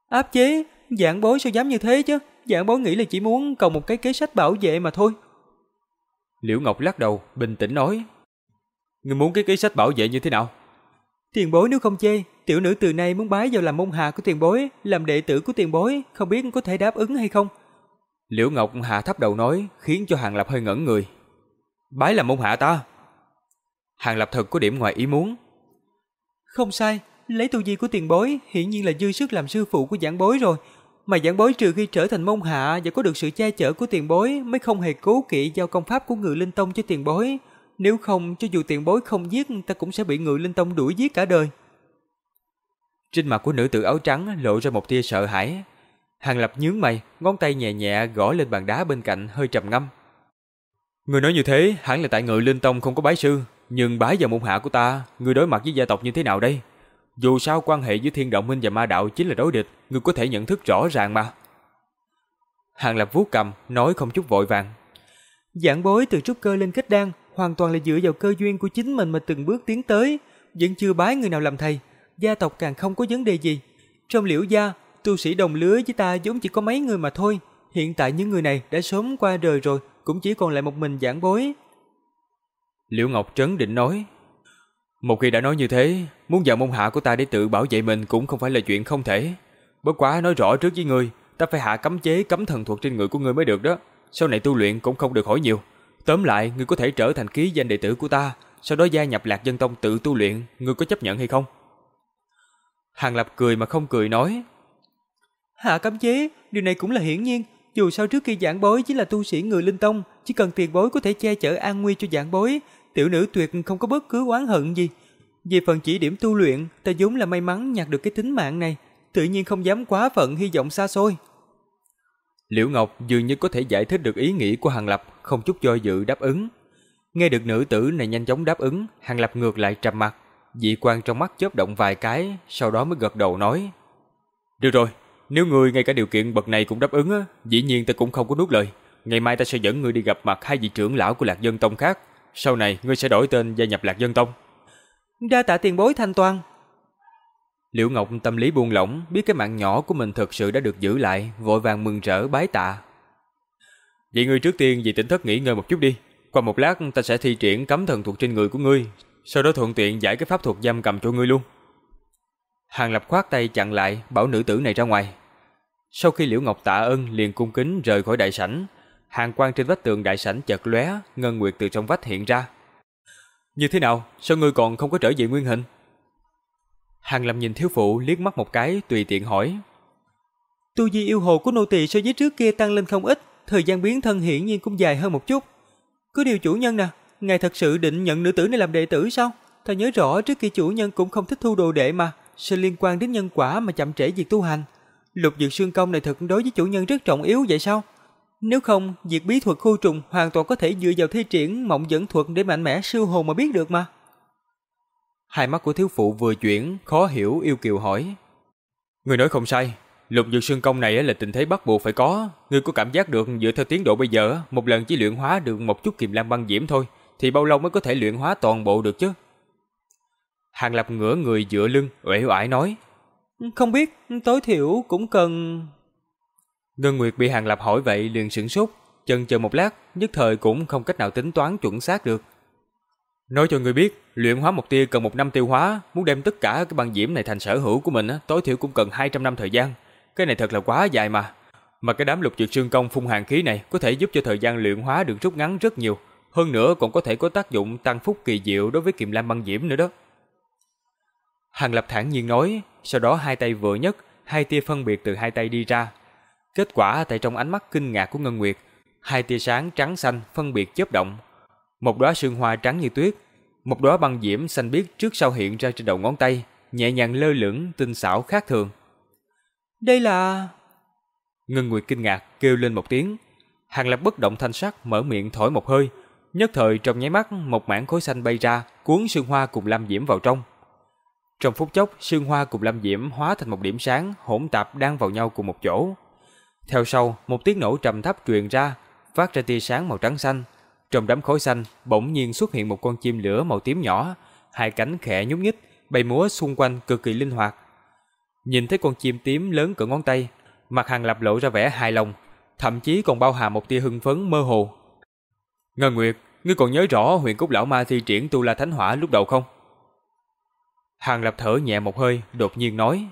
Áp chế? Giảng bối sao dám như thế chứ? Giảng bối nghĩ là chỉ muốn cầu một cái kế sách bảo vệ mà thôi. Liễu Ngọc lắc đầu, bình tĩnh nói. Người muốn cái kế sách bảo vệ như thế nào? Tiền bối nếu không chê, tiểu nữ từ nay muốn bái vào làm môn hạ của tiền bối, làm đệ tử của tiền bối, không biết có thể đáp ứng hay không? Liễu Ngọc hạ thấp đầu nói, khiến cho Hàng Lập hơi ngẩn người. Bái làm môn hạ ta. Hàng Lập thật có điểm ngoài ý muốn. Không sai, lấy tu vi của tiền bối, hiển nhiên là dư sức làm sư phụ của giảng bối rồi. Mà giảng bối trừ khi trở thành môn hạ và có được sự che chở của tiền bối mới không hề cố kỵ giao công pháp của ngự linh tông cho tiền bối. Nếu không, cho dù tiền bối không giết, ta cũng sẽ bị ngự linh tông đuổi giết cả đời. Trên mặt của nữ tử áo trắng lộ ra một tia sợ hãi. Hàng Lập nhướng mày, ngón tay nhẹ nhẹ gõ lên bàn đá bên cạnh hơi trầm ngâm. Người nói như thế hẳn là tại ngự linh tông không có bái sư, nhưng bái vào môn hạ của ta, người đối mặt với gia tộc như thế nào đây? Dù sao quan hệ với thiên động minh và ma đạo chính là đối địch, người có thể nhận thức rõ ràng mà. Hàng Lập vuốt cầm, nói không chút vội vàng. Giảng bối từ trúc cơ lên kết đan, hoàn toàn là dựa vào cơ duyên của chính mình mà từng bước tiến tới, vẫn chưa bái người nào làm thầy, gia tộc càng không có vấn đề gì. Trong liễu gia, tu sĩ đồng lứa với ta vốn chỉ có mấy người mà thôi, hiện tại những người này đã sớm qua đời rồi, cũng chỉ còn lại một mình giảng bối. Liễu Ngọc trấn định nói, một khi đã nói như thế, muốn vào môn hạ của ta để tự bảo vệ mình cũng không phải là chuyện không thể. Bất quá nói rõ trước với ngươi, ta phải hạ cấm chế cấm thần thuật trên người của ngươi mới được đó. Sau này tu luyện cũng không được hỏi nhiều. Tóm lại, ngươi có thể trở thành ký danh đệ tử của ta, sau đó gia nhập Lạc Dân Tông tự tu luyện, ngươi có chấp nhận hay không? Hàng Lập cười mà không cười nói. Hạ cấm chế, điều này cũng là hiển nhiên. Dù sao trước khi giảng bối chính là tu sĩ người linh tông, chỉ cần tiền bối có thể che chở an nguy cho giảng bối, tiểu nữ tuyệt không có bất cứ oán hận gì. Về phần chỉ điểm tu luyện, ta vốn là may mắn nhặt được cái tính mạng này, tự nhiên không dám quá phận hy vọng xa xôi. Liễu Ngọc dường như có thể giải thích được ý nghĩ của Hàng Lập, không chút do dự đáp ứng. Nghe được nữ tử này nhanh chóng đáp ứng, Hàng Lập ngược lại trầm mặt, dị quan trong mắt chớp động vài cái, sau đó mới gật đầu nói: "Được rồi, nếu người ngay cả điều kiện bậc này cũng đáp ứng, dĩ nhiên ta cũng không có nuốt lời. Ngày mai ta sẽ dẫn người đi gặp mặt hai vị trưởng lão của Lạc Dân Tông khác, sau này ngươi sẽ đổi tên gia nhập Lạc Dân Tông." Đa tạ tiền bối thanh toàn. Liễu Ngọc tâm lý buông lỏng, biết cái mạng nhỏ của mình thực sự đã được giữ lại, vội vàng mừng rỡ bái tạ. Vậy ngươi trước tiên về tỉnh thất nghỉ ngơi một chút đi. Qua một lát ta sẽ thi triển cấm thần thuật trên người của ngươi, sau đó thuận tiện giải cái pháp thuật giam cầm cho ngươi luôn. Hàng Lập khoát tay chặn lại, bảo nữ tử này ra ngoài. Sau khi Liễu Ngọc tạ ơn liền cung kính rời khỏi đại sảnh, hàng quang trên vách tường đại sảnh chợt lóe, ngân nguyệt từ trong vách hiện ra. Như thế nào, sao ngươi còn không có trở về nguyên hình? Hàng lâm nhìn thiếu phụ liếc mắt một cái tùy tiện hỏi. Tu vi yêu hồ của nô tỳ so với trước kia tăng lên không ít, thời gian biến thân hiển nhiên cũng dài hơn một chút. cứ điều chủ nhân nè, ngài thật sự định nhận nữ tử này làm đệ tử sao? Ta nhớ rõ trước kia chủ nhân cũng không thích thu đồ đệ mà, sẽ liên quan đến nhân quả mà chậm trễ việc tu hành. Lục dược xương công này thật đối với chủ nhân rất trọng yếu vậy sao? Nếu không, việc bí thuật khu trùng hoàn toàn có thể dựa vào thi triển mộng dẫn thuật để mạnh mẽ siêu hồn mà biết được mà. Hai mắt của thiếu phụ vừa chuyển, khó hiểu yêu kiều hỏi. Người nói không sai, lục dược xương công này là tình thế bắt buộc phải có. Người có cảm giác được dựa theo tiến độ bây giờ, một lần chỉ luyện hóa được một chút kiềm lam băng diễm thôi, thì bao lâu mới có thể luyện hóa toàn bộ được chứ? Hàng Lập ngửa người dựa lưng, uể oải nói. Không biết, tối thiểu cũng cần... Ngân Nguyệt bị Hàng Lập hỏi vậy liền sửng sốt, chần chờ một lát, nhất thời cũng không cách nào tính toán chuẩn xác được. Nói cho người biết, luyện hóa một tia cần một năm tiêu hóa, muốn đem tất cả cái băng diễm này thành sở hữu của mình, tối thiểu cũng cần 200 năm thời gian. Cái này thật là quá dài mà. Mà cái đám lục dược xương công phun hàng khí này có thể giúp cho thời gian luyện hóa được rút ngắn rất nhiều. Hơn nữa còn có thể có tác dụng tăng phúc kỳ diệu đối với kiềm lam băng diễm nữa đó. Hàng Lập thản nhiên nói, sau đó hai tay vừa nhấc, hai tia phân biệt từ hai tay đi ra. Kết quả tại trong ánh mắt kinh ngạc của Ngân Nguyệt, hai tia sáng trắng xanh phân biệt chớp động. Một đóa sương hoa trắng như tuyết, một đóa băng diễm xanh biếc trước sau hiện ra trên đầu ngón tay, nhẹ nhàng lơ lửng tinh xảo khác thường. Đây là... Ngân Nguyệt kinh ngạc kêu lên một tiếng. Hàng Lập bất động thanh sắc mở miệng thổi một hơi. Nhất thời trong nháy mắt một mảng khối xanh bay ra cuốn sương hoa cùng lam diễm vào trong. Trong phút chốc sương hoa cùng lam diễm hóa thành một điểm sáng hỗn tạp đang vào nhau cùng một chỗ. Theo sau một tiếng nổ trầm thấp truyền ra phát ra tia sáng màu trắng xanh. Trong đám khói xanh bỗng nhiên xuất hiện một con chim lửa màu tím nhỏ hai cánh khẽ nhúc nhích bay múa xung quanh cực kỳ linh hoạt Nhìn thấy con chim tím lớn cỡ ngón tay, mặt Hàng Lập lộ ra vẻ hài lòng, thậm chí còn bao hàm một tia hưng phấn mơ hồ. Ngân Nguyệt, ngươi còn nhớ rõ huyện Cúc Lão Ma thi triển Tu La Thánh Hỏa lúc đầu không? Hàng Lập thở nhẹ một hơi, đột nhiên nói.